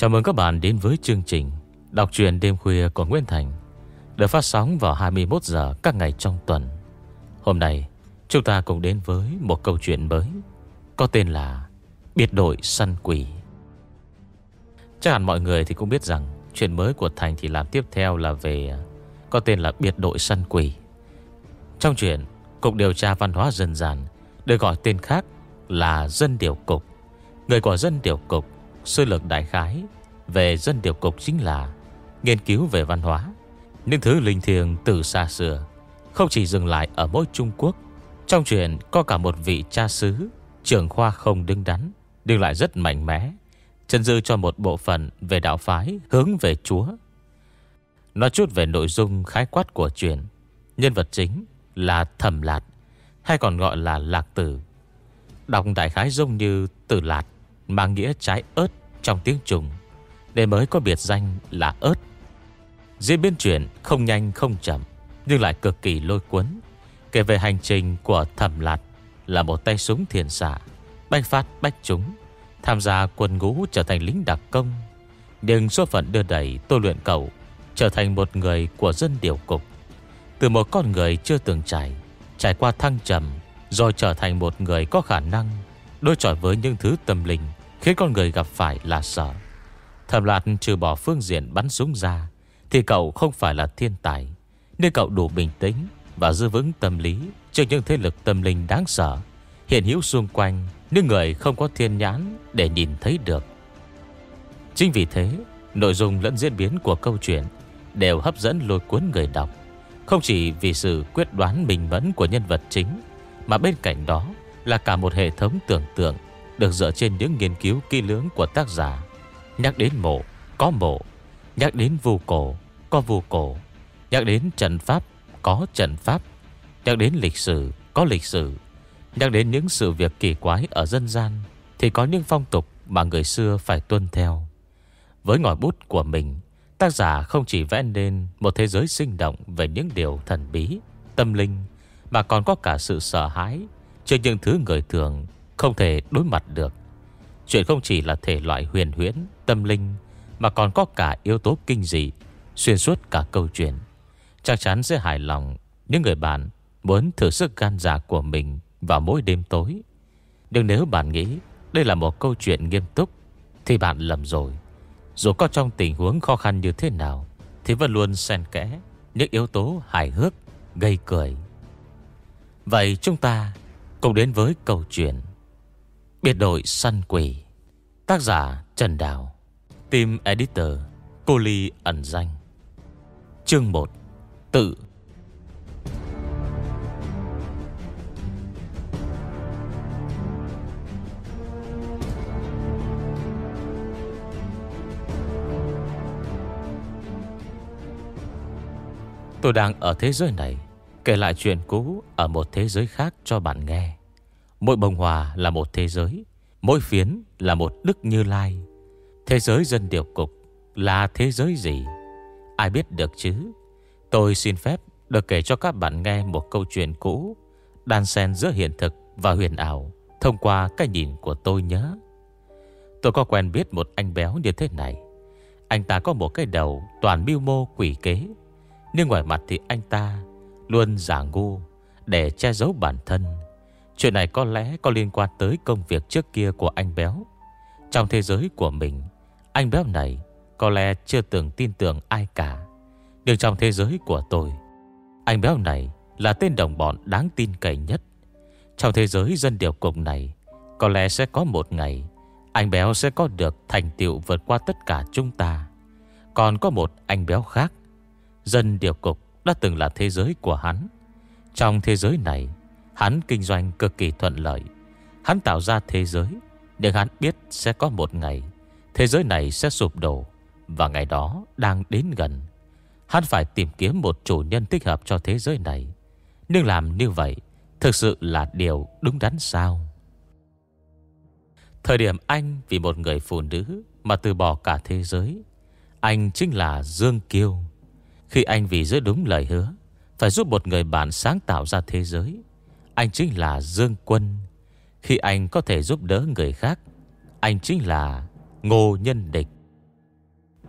Chào mừng các bạn đến với chương trình Đọc truyện đêm khuya của Nguyễn Thành, Được phát sóng vào 21 giờ các ngày trong tuần. Hôm nay, chúng ta cùng đến với một câu chuyện mới, Có tên là Biệt đội săn quỷ. Chắc hẳn mọi người thì cũng biết rằng Chuyện mới của Thành thì làm tiếp theo là về, Có tên là biệt đội săn quỷ. Trong chuyện, Cục điều tra văn hóa dân gian Được gọi tên khác là Dân Điều Cục. Người của Dân Điều Cục Sư lược đại khái Về Dân Điều Cục chính là Nghiên cứu về văn hóa. Những thứ linh thiêng từ xa xưa Không chỉ dừng lại ở mỗi Trung Quốc, Trong chuyện có cả một vị cha xứ, Trưởng khoa không đứng đắn, Nhưng lại rất mạnh mẽ, Chân dư cho một bộ phận về đạo phái Hướng về Chúa. Nói chút về nội dung khái quát của chuyện, Nhân vật chính là Thẩm Lạt, Hay còn gọi là Lạc Tử. Đọc đại khái giống như Tử Lạt, Mang nghĩa trái ớt trong tiếng trung Nên mới có biệt danh là ớt. Diễn biến chuyển không nhanh, không chậm, Nhưng lại cực kỳ lôi cuốn, Kể về hành trình của Thẩm Lạt Là một tay súng thiền xạ, Bách phát, bách chúng Tham gia quân ngũ trở thành lính đặc công. Nhưng số phận đưa đẩy tôi luyện cậu Trở thành một người của dân điều cục. Từ một con người chưa từng trải Trải qua thăng trầm, Rồi trở thành một người có khả năng Đối chọi với những thứ tâm linh Khiến con người gặp phải là sợ. Thầm lạt trừ bỏ phương diện bắn súng ra, Thì cậu không phải là thiên tài. Nên cậu đủ bình tĩnh Và giữ vững tâm lý Trước những thế lực tâm linh đáng sợ, Hiện hữu xung quanh Nhưng người không có thiên nhãn Để nhìn thấy được. Chính vì thế, Nội dung lẫn diễn biến của câu chuyện Đều hấp dẫn lôi cuốn người đọc. Không chỉ vì sự quyết đoán bình vấn Của nhân vật chính, Mà bên cạnh đó là cả một hệ thống tưởng tượng được dựa trên những nghiên cứu kỹ lưỡng của tác giả. Nhắc đến mộ Có mộ. Nhắc đến vu cổ Có vu cổ. Nhắc đến trận pháp Có trận pháp. Nhắc đến lịch sử Có lịch sử. Nhắc đến những sự việc kỳ quái ở dân gian Thì có những phong tục mà người xưa phải tuân theo. Với ngòi bút của mình Tác giả không chỉ vẽ nên một thế giới sinh động về những điều thần bí, tâm linh, mà còn có cả sự sợ hãi trước những thứ người thường không thể đối mặt được. Chuyện không chỉ là thể loại huyền huyễn, tâm linh, mà còn có cả yếu tố kinh dị xuyên suốt cả câu chuyện. Chắc chắn sẽ hài lòng những người bạn muốn thử sức gan dạ của mình vào mỗi đêm tối. Nhưng nếu bạn nghĩ đây là một câu chuyện nghiêm túc, thì bạn lầm rồi. Dù có trong tình huống khó khăn như thế nào Thì vẫn luôn xen kẽ Những yếu tố hài hước Gây cười Vậy chúng ta cùng đến với câu chuyện Biệt đội săn quỷ. Tác giả Trần Đào. Team Editor, Cô Ly ẩn danh. Chương 1 Tự. Tôi đang ở thế giới này, Kể lại chuyện cũ Ở một thế giới khác cho bạn nghe. Mỗi bông hòa là một thế giới, Mỗi phiến là một đức như lai. Thế giới dân điều cục Là thế giới gì? Ai biết được chứ? Tôi xin phép được kể cho các bạn nghe Một câu chuyện cũ, Đan xen giữa hiện thực và huyền ảo, Thông qua cái nhìn của tôi nhớ Tôi có quen biết một anh béo như thế này. Anh ta có một cái đầu toàn mưu mô quỷ kế, nhưng ngoài mặt thì anh ta Luôn giả ngu Để che giấu bản thân. Chuyện này có lẽ có liên quan tới công việc trước kia của anh Béo. Trong thế giới của mình, Anh Béo này Có lẽ chưa từng tin tưởng ai cả. Nhưng trong thế giới của tôi, Anh Béo này là tên đồng bọn đáng tin cậy nhất. Trong thế giới dân điều cục này, Có lẽ sẽ có một ngày, Anh Béo sẽ có được thành tựu vượt qua tất cả chúng ta. Còn có một anh Béo khác, Dân điều cục đã từng là thế giới của hắn. Trong thế giới này Hắn kinh doanh cực kỳ thuận lợi. Hắn tạo ra thế giới, Nhưng hắn biết sẽ có một ngày, Thế giới này sẽ sụp đổ Và ngày đó đang đến gần. Hắn phải tìm kiếm một chủ nhân thích hợp cho thế giới này. Nhưng làm như vậy Thực sự là điều đúng đắn sao? Thời điểm anh vì một người phụ nữ Mà từ bỏ cả thế giới, Anh chính là Dương Kiêu. Khi anh vì giữ đúng lời hứa, Phải giúp một người bạn sáng tạo ra thế giới anh chính là Dương Quân. Khi anh có thể giúp đỡ người khác, Anh chính là Ngô Nhân Địch.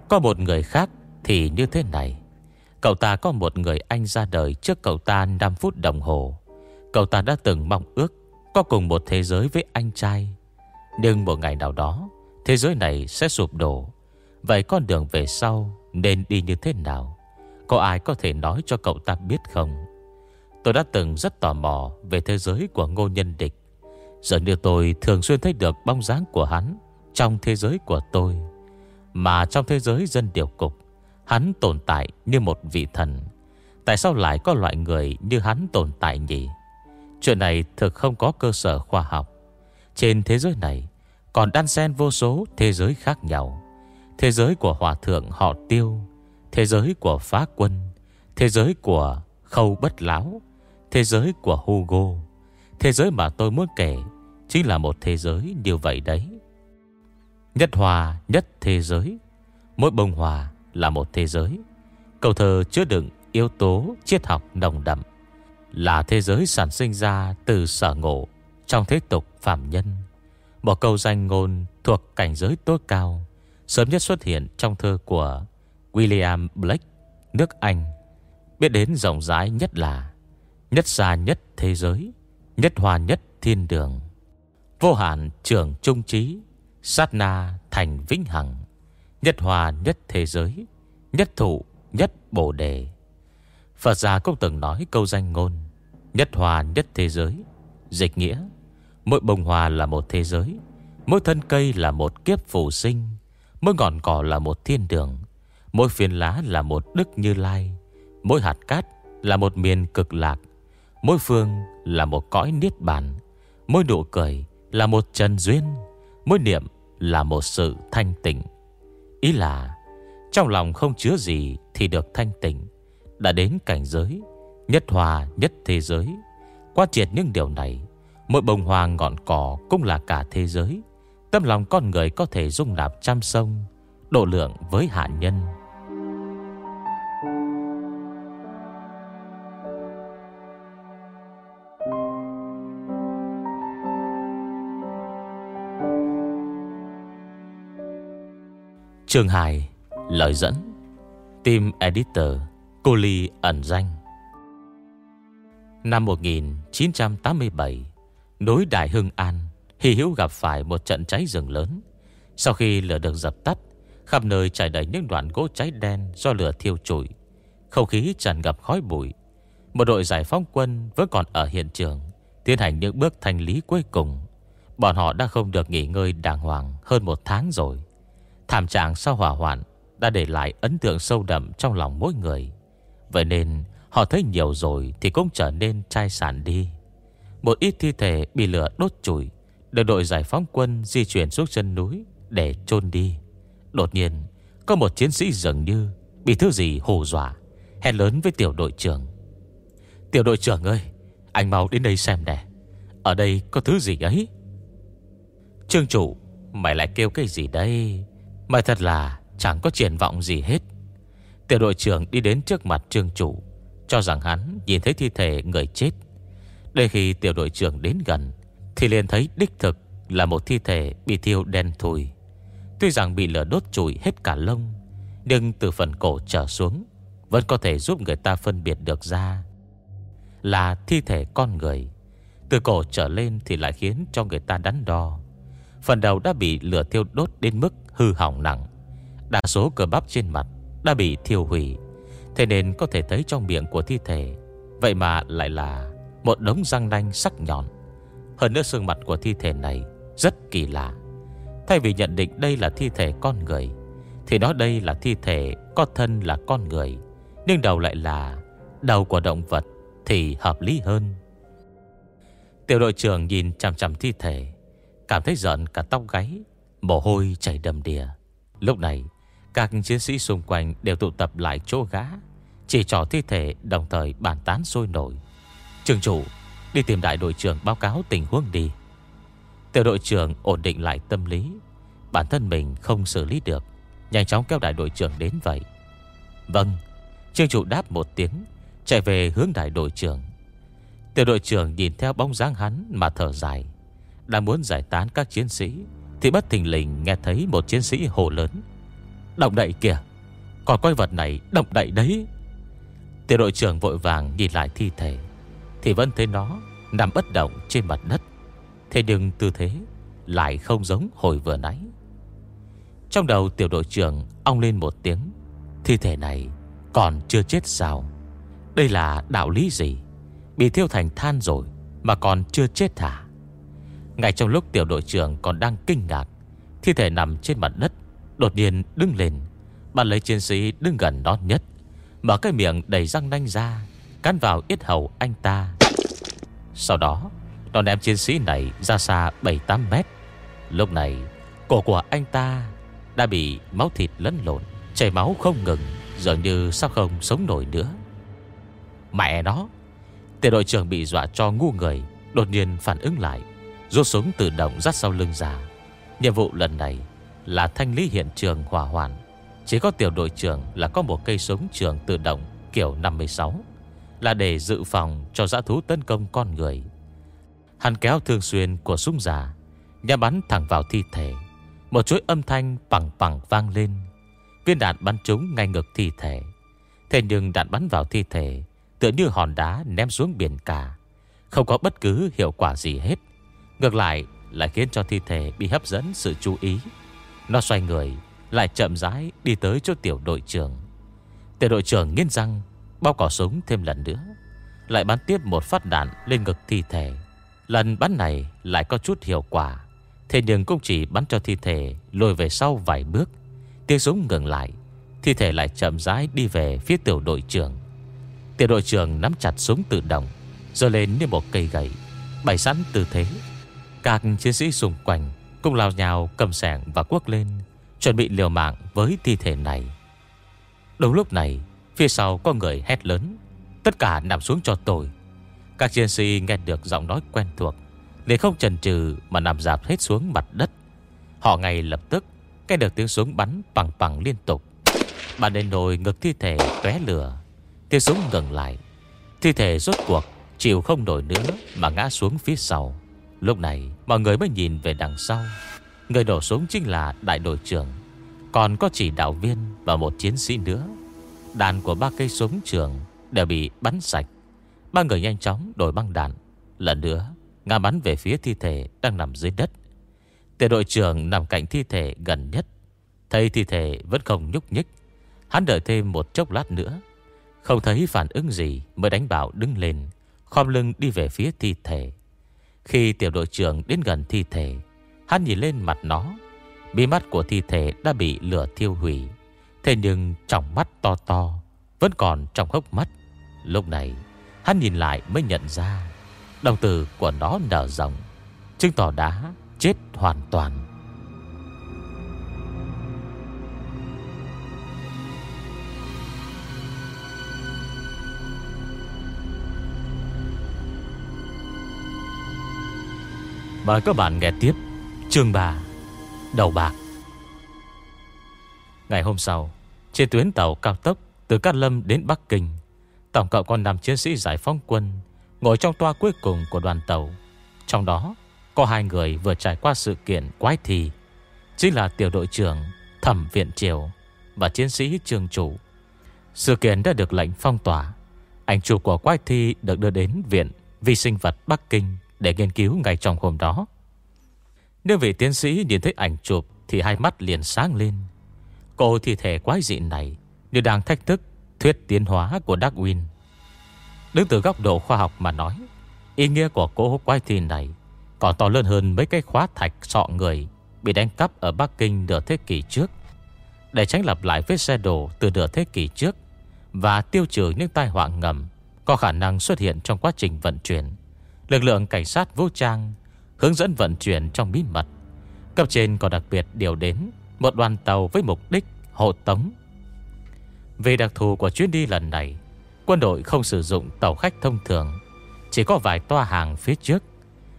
Có một người khác thì như thế này. Cậu ta có một người anh ra đời trước cậu ta 5 phút đồng hồ. Cậu ta đã từng mong ước Có cùng một thế giới với anh trai. Nhưng một ngày nào đó, Thế giới này sẽ sụp đổ. Vậy con đường về sau Nên đi như thế nào? Có ai có thể nói cho cậu ta biết không? Tôi đã từng rất tò mò Về thế giới của ngô nhân địch. Giờ như tôi thường xuyên thấy được bóng dáng của hắn Trong thế giới của tôi. Mà trong thế giới dân điều cục, Hắn tồn tại như một vị thần. Tại sao lại có loại người như hắn tồn tại nhỉ? Chuyện này thực không có cơ sở khoa học. Trên thế giới này Còn đan xen vô số thế giới khác nhau. Thế giới của hòa thượng họ tiêu, Thế giới của phá quân, Thế giới của khâu bất lão. Thế giới của Hugo. Thế giới mà tôi muốn kể Chính là một thế giới như vậy đấy. Nhất hòa, nhất thế giới. Mỗi bông hòa là một thế giới. Câu thơ chứa đựng yếu tố triết học nồng đậm Là thế giới sản sinh ra từ sở ngộ Trong thế tục phạm nhân. Một câu danh ngôn thuộc cảnh giới tối cao Sớm nhất xuất hiện trong thơ của William Blake, Nước Anh. Biết đến rộng rãi nhất là Nhất xa nhất thế giới, Nhất hòa nhất thiên đường. Vô hạn trường trung trí, Sát na thành vĩnh hằng. Nhất hòa nhất thế giới, Nhất thụ, nhất bồ đề. Phật gia cũng từng nói câu danh ngôn, Nhất hòa nhất thế giới, Dịch nghĩa. Mỗi bông hoa là một thế giới, Mỗi thân cây là một kiếp phù sinh, Mỗi ngọn cỏ là một thiên đường, Mỗi phiền lá là một đức như lai, Mỗi hạt cát là một miền cực lạc. Mỗi phương là một cõi niết bàn, Mỗi nụ cười là một trần duyên, Mỗi niệm là một sự thanh tịnh. Ý là, Trong lòng không chứa gì Thì được thanh tịnh, Đã đến cảnh giới, Nhất hòa nhất thế giới. Qua triệt những điều này, Mỗi bông hoa ngọn cỏ cũng là cả thế giới. Tâm lòng con người có thể dung nạp trăm sông, Độ lượng với hạ nhân. Chương Hải Lời dẫn. Team Editor, Cô Ly ẩn danh. Năm 1987 Núi Đại Hưng An, Hy hữu gặp phải một trận cháy rừng lớn. Sau khi lửa được dập tắt, Khắp nơi trải đầy những đoạn gỗ cháy đen Do lửa thiêu trụi. Không khí tràn ngập khói bụi. Một đội giải phóng quân vẫn còn ở hiện trường, Tiến hành những bước thanh lý cuối cùng. Bọn họ đã không được nghỉ ngơi đàng hoàng Hơn một tháng rồi. Thảm trạng sau hỏa hoạn Đã để lại ấn tượng sâu đậm trong lòng mỗi người. Vậy nên, Họ thấy nhiều rồi thì cũng trở nên chai sản đi. Một ít thi thể bị lửa đốt chùi, Được đội giải phóng quân di chuyển xuống chân núi Để chôn đi. Đột nhiên, Có một chiến sĩ dường như Bị thứ gì hồ dọa, hét lớn với tiểu đội trưởng. Tiểu đội trưởng ơi, Anh mau đến đây xem nè, Ở đây có thứ gì ấy? Trương chủ, Mày lại kêu cái gì đây? Mày thật là chẳng có triển vọng gì hết. Tiểu đội trưởng đi đến trước mặt trương chủ, Cho rằng hắn nhìn thấy thi thể người chết. Đây khi tiểu đội trưởng đến gần, Thì liền thấy đích thực là một thi thể bị thiêu đen thùi. Tuy rằng bị lửa đốt chùi hết cả lông, Nhưng từ phần cổ trở xuống, Vẫn có thể giúp người ta phân biệt được ra Là thi thể con người. Từ cổ trở lên thì lại khiến cho người ta đắn đo. Phần đầu đã bị lửa thiêu đốt đến mức hư hỏng nặng. Đa số cơ bắp trên mặt đã bị thiêu hủy. Thế nên có thể thấy trong miệng của thi thể. Vậy mà lại là Một đống răng nanh sắc nhọn. Hơn nữa xương mặt của thi thể này Rất kỳ lạ. Thay vì nhận định đây là thi thể con người, Thì đó đây là thi thể Có thân là con người, Nhưng đầu lại là Đầu của động vật Thì hợp lý hơn. Tiểu đội trưởng nhìn chằm chằm thi thể, Cảm thấy giận cả tóc gáy. Mồ hôi chảy đầm đìa. Lúc này, Các chiến sĩ xung quanh đều tụ tập lại chỗ gã Chỉ trò thi thể, đồng thời bàn tán sôi nổi. Trường chủ, Đi tìm đại đội trưởng báo cáo tình huống đi. Tiểu đội trưởng ổn định lại tâm lý. Bản thân mình không xử lý được, Nhanh chóng kéo đại đội trưởng đến vậy. Vâng Trương chủ đáp một tiếng, Chạy về hướng đại đội trưởng. Tiểu đội trưởng nhìn theo bóng dáng hắn Mà thở dài. Đang muốn giải tán các chiến sĩ thì bất thình lình nghe thấy một chiến sĩ hồ lớn. Động đậy kìa, Còn quái vật này động đậy đấy. Tiểu đội trưởng vội vàng nhìn lại thi thể, Thì vẫn thấy nó Nằm bất động trên mặt đất. Thế nhưng tư thế Lại không giống hồi vừa nãy. Trong đầu tiểu đội trưởng ông lên một tiếng, Thi thể này còn chưa chết sao? Đây là đạo lý gì? Bị thiêu thành than rồi Mà còn chưa chết hả? Ngay trong lúc tiểu đội trưởng còn đang kinh ngạc, Thi thể nằm trên mặt đất, Đột nhiên đứng lên. Bạn lấy chiến sĩ đứng gần đó nhất, Mở cái miệng đầy răng nanh ra, Cắn vào yết hầu anh ta. Sau đó, Nó ném chiến sĩ này ra xa 7-8 mét. Lúc này, Cổ của anh ta Đã bị máu thịt lẫn lộn, Chảy máu không ngừng, Dường như sắp không sống nổi nữa. Mẹ nó, Tiểu đội trưởng bị dọa cho ngu người, Đột nhiên phản ứng lại. Rút súng tự động dắt sau lưng ra. Nhiệm vụ lần này là thanh lý hiện trường hỏa hoạn. Chỉ có tiểu đội trưởng là có một cây súng trường tự động kiểu 56 Là để dự phòng cho giã thú tấn công con người. Hắn kéo thường xuyên của súng giả Nhà bắn thẳng vào thi thể. Một chuỗi âm thanh bằng bằng vang lên. Viên đạn bắn trúng ngay ngực thi thể. Thế nhưng đạn bắn vào thi thể, Tựa như hòn đá ném xuống biển cả. Không có bất cứ hiệu quả gì hết. Ngược lại lại khiến cho thi thể bị hấp dẫn sự chú ý. Nó xoay người, Lại chậm rãi đi tới chỗ tiểu đội trưởng. Tiểu đội trưởng nghiến răng, Bao cỏ súng thêm lần nữa, Lại bắn tiếp một phát đạn lên ngực thi thể. Lần bắn này lại có chút hiệu quả, Thế nhưng cũng chỉ bắn cho thi thể Lùi về sau vài bước. Tiếng súng ngừng lại, Thi thể lại chậm rãi đi về phía tiểu đội trưởng. Tiểu đội trưởng nắm chặt súng tự động Rồi lên như một cây gậy, Bày sẵn tư thế. Các chiến sĩ xung quanh Cùng lao nhào cầm sẻng và quốc lên, Chuẩn bị liều mạng với thi thể này. Đúng lúc này, Phía sau có người hét lớn, Tất cả nằm xuống cho tôi. Các chiến sĩ nghe được giọng nói quen thuộc Nên không chần chừ mà nằm dạp hết xuống mặt đất. Họ ngay lập tức Nghe được tiếng súng bắn bằng bằng liên tục. Bạn đến nồi ngực thi thể tóe lửa, Tiếng súng ngừng lại. Thi thể rốt cuộc Chịu không nổi nữa Mà ngã xuống phía sau. Lúc này, mọi người mới nhìn về đằng sau. Người đổ súng chính là đại đội trưởng. Còn có chỉ đạo viên Và một chiến sĩ nữa. Đàn của ba cây súng trường Đều bị bắn sạch. Ba người nhanh chóng đổi băng đạn. Lần nữa, Ngã bắn về phía thi thể đang nằm dưới đất. Tiểu đội trưởng nằm cạnh thi thể gần nhất. Thấy thi thể vẫn không nhúc nhích. Hắn đợi thêm một chốc lát nữa. Không thấy phản ứng gì Mới đánh bảo đứng lên, Khom lưng đi về phía thi thể. Khi tiểu đội trưởng đến gần thi thể, Hắn nhìn lên mặt nó. Bí mắt của thi thể đã bị lửa thiêu hủy, Thế nhưng trong mắt to to Vẫn còn trong hốc mắt. Lúc này, hắn nhìn lại mới nhận ra Đồng tử của nó nở rộng, Chứng tỏ đã chết hoàn toàn. Mời các bạn nghe tiếp Chương 3 Đầu bạc. Ngày hôm sau, Trên tuyến tàu cao tốc Từ Cát Lâm đến Bắc Kinh, Tổng cộng còn 5 chiến sĩ giải phóng quân Ngồi trong toa cuối cùng của đoàn tàu. Trong đó, Có hai người vừa trải qua sự kiện quái thi, Chính là tiểu đội trưởng Thẩm Viện Triều Và chiến sĩ trường chủ. Sự kiện đã được lệnh phong tỏa. Ảnh chụp của quái thi được đưa đến Viện Vi sinh vật Bắc Kinh để nghiên cứu ngay trong hôm đó. Nếu vị tiến sĩ nhìn thấy ảnh chụp thì hai mắt liền sáng lên. Cô thi thể quái dị này như đang thách thức thuyết tiến hóa của Darwin. Đứng từ góc độ khoa học mà nói, ý nghĩa của cô quái thi này còn to lớn hơn mấy cái khóa thạch sọ người bị đánh cắp ở Bắc Kinh nửa thế kỷ trước. Để tránh lặp lại vết xe đổ từ nửa thế kỷ trước và tiêu trừ những tai họa ngầm có khả năng xuất hiện trong quá trình vận chuyển. Lực lượng cảnh sát vũ trang Hướng dẫn vận chuyển trong bí mật. Cấp trên còn đặc biệt điều đến Một đoàn tàu với mục đích hộ tống. Về đặc thù của chuyến đi lần này, Quân đội không sử dụng tàu khách thông thường, Chỉ có vài toa hàng phía trước.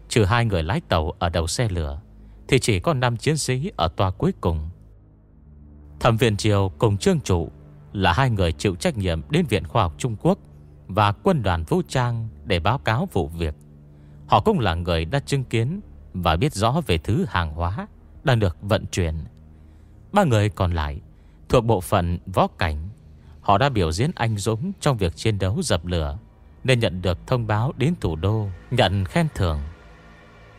Trừ hai người lái tàu ở đầu xe lửa, Thì chỉ có 5 chiến sĩ ở toa cuối cùng. Thẩm viện Triều cùng Trương trụ Là hai người chịu trách nhiệm đến Viện Khoa học Trung Quốc Và quân đoàn vũ trang để báo cáo vụ việc. Họ cũng là người đã chứng kiến Và biết rõ về thứ hàng hóa Đang được vận chuyển. Ba người còn lại, Thuộc bộ phận võ cảnh, Họ đã biểu diễn anh dũng trong việc chiến đấu dập lửa, Nên nhận được thông báo đến thủ đô, Nhận khen thưởng.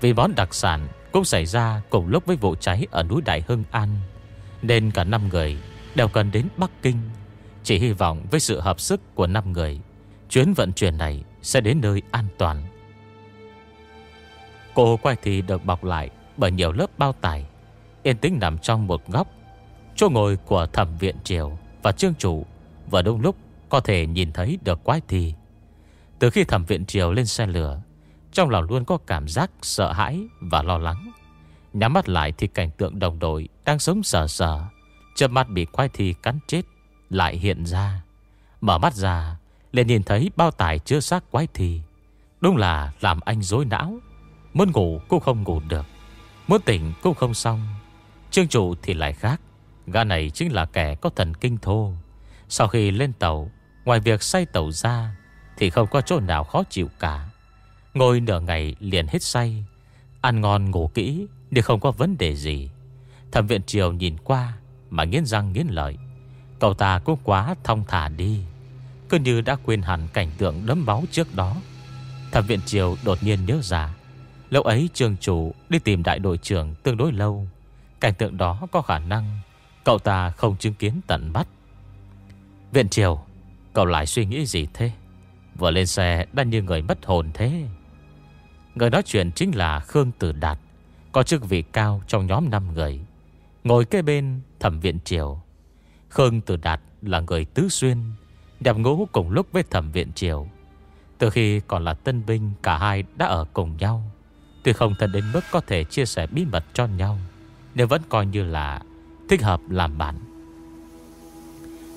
Vì món đặc sản cũng xảy ra cùng lúc với vụ cháy ở núi Đại Hưng An, Nên cả 5 người đều cần đến Bắc Kinh, Chỉ hy vọng với sự hợp sức của 5 người, Chuyến vận chuyển này sẽ đến nơi an toàn. Cô quay thì được bọc lại bởi nhiều lớp bao tải, Yên tĩnh nằm trong một góc. Chỗ ngồi của thẩm viện triều Và trương chủ Và đúng lúc có thể nhìn thấy được quái thi. Từ khi thẩm viện triều lên xe lửa, Trong lòng luôn có cảm giác sợ hãi Và lo lắng. Nhắm mắt lại thì cảnh tượng đồng đội Đang sống sờ sờ, Chớp mắt bị quái thi cắn chết Lại hiện ra. Mở mắt ra, liền nhìn thấy bao tải chứa xác quái thi. Đúng là làm anh dối não. Muốn ngủ cũng không ngủ được. Muốn tỉnh cũng không xong. Trương chủ thì lại khác. Gã này chính là kẻ có thần kinh thô. Sau khi lên tàu, Ngoài việc say tàu ra, Thì không có chỗ nào khó chịu cả. Ngồi nửa ngày liền hết say. Ăn ngon, ngủ kỹ Để không có vấn đề gì. Thẩm viện triều nhìn qua Mà nghiến răng nghiến lợi. Cậu ta cũng quá thong thả đi. Cứ như đã quên hẳn cảnh tượng đấm máu trước đó. Thẩm viện triều đột nhiên nhớ ra Lúc ấy trường chủ đi tìm đại đội trưởng tương đối lâu. Cảnh tượng đó có khả năng Cậu ta không chứng kiến tận mắt. Viện triều, Cậu lại suy nghĩ gì thế? Vừa lên xe đã như người mất hồn thế. Người nói chuyện chính là Khương Tử Đạt, Có chức vị cao trong nhóm 5 người. Ngồi kế bên thẩm viện triều. Khương Tử Đạt là người tứ xuyên Đẹp ngũ cùng lúc với thẩm viện triều. Từ khi còn là tân binh, Cả hai đã ở cùng nhau. Tuy không thân đến mức có thể chia sẻ bí mật cho nhau, Nhưng vẫn coi như là Thích hợp làm bạn.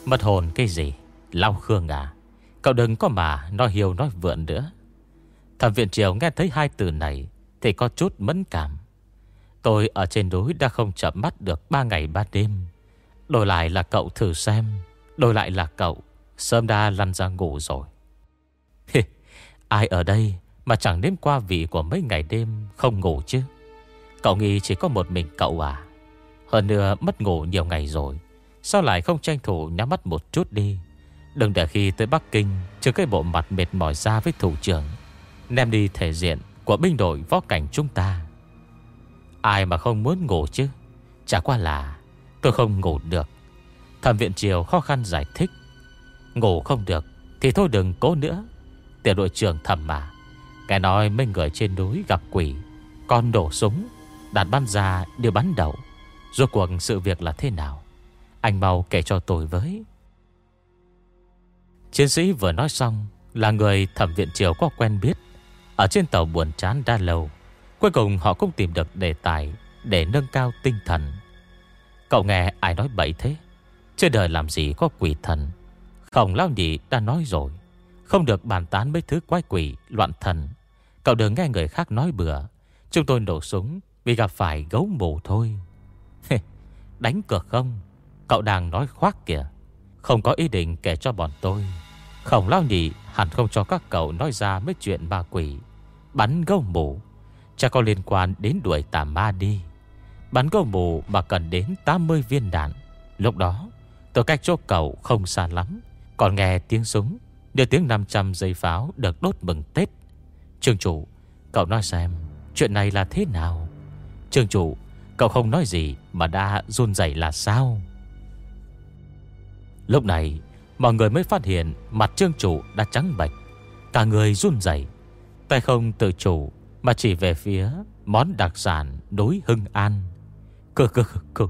Mất hồn cái gì? Lao Khương à Cậu đừng có mà nói hiều nói vượn nữa. Thẩm viện triều nghe thấy hai từ này Thì có chút mẫn cảm. Tôi ở trên núi đã không chậm mắt được ba ngày ba đêm. Đổi lại là cậu thử xem, Đổi lại là cậu, Sớm đã lăn ra ngủ rồi. Ai ở đây? Mà chẳng nếm qua vị của mấy ngày đêm Không ngủ chứ. Cậu nghĩ chỉ có một mình cậu à? Hơn nữa mất ngủ nhiều ngày rồi, Sao lại không tranh thủ nhắm mắt một chút đi? Đừng để khi tới Bắc Kinh trước cái bộ mặt mệt mỏi ra với thủ trưởng Nem đi thể diện Của binh đội võ cảnh chúng ta. Ai mà không muốn ngủ chứ? Chả qua là Tôi không ngủ được. Thẩm viện triều khó khăn giải thích. Ngủ không được Thì thôi đừng cố nữa. Tiểu đội trưởng thầm mà. Cái nói mấy người trên núi gặp quỷ, Con đổ súng Đặt bắn ra đều bắn đầu. Rốt cuộc sự việc là thế nào? Anh mau kể cho tôi với. Chiến sĩ vừa nói xong, Là người thẩm viện triều có quen biết. Ở trên tàu buồn chán đa lâu, Cuối cùng họ cũng tìm được đề tài Để nâng cao tinh thần. Cậu nghe ai nói bậy thế? Trên đời làm gì có quỷ thần? Khổng lao nhị đã nói rồi. Không được bàn tán mấy thứ quái quỷ, Loạn thần. Cậu đừng nghe người khác nói bừa. Chúng tôi nổ súng Vì gặp phải gấu mù thôi. Đánh cược không? Cậu đang nói khoác kìa. Không có ý định kể cho bọn tôi. Khổng lao nhị hẳn không cho các cậu nói ra mấy chuyện ma quỷ. Bắn gấu mù. Chắc có liên quan đến đuổi tà ma đi. Bắn gấu mù mà cần đến 80 viên đạn. Lúc đó, Tôi cách chỗ cậu không xa lắm. Còn nghe tiếng súng. Đưa tiếng 500 giây pháo được đốt mừng Tết. Trương chủ, Cậu nói xem, Chuyện này là thế nào? Trương chủ, Cậu không nói gì mà đã run dậy là sao? Lúc này, Mọi người mới phát hiện Mặt trương chủ đã trắng bạch Cả người run dậy Tay không tự chủ Mà chỉ về phía món đặc sản đối hưng an. Cử cử cử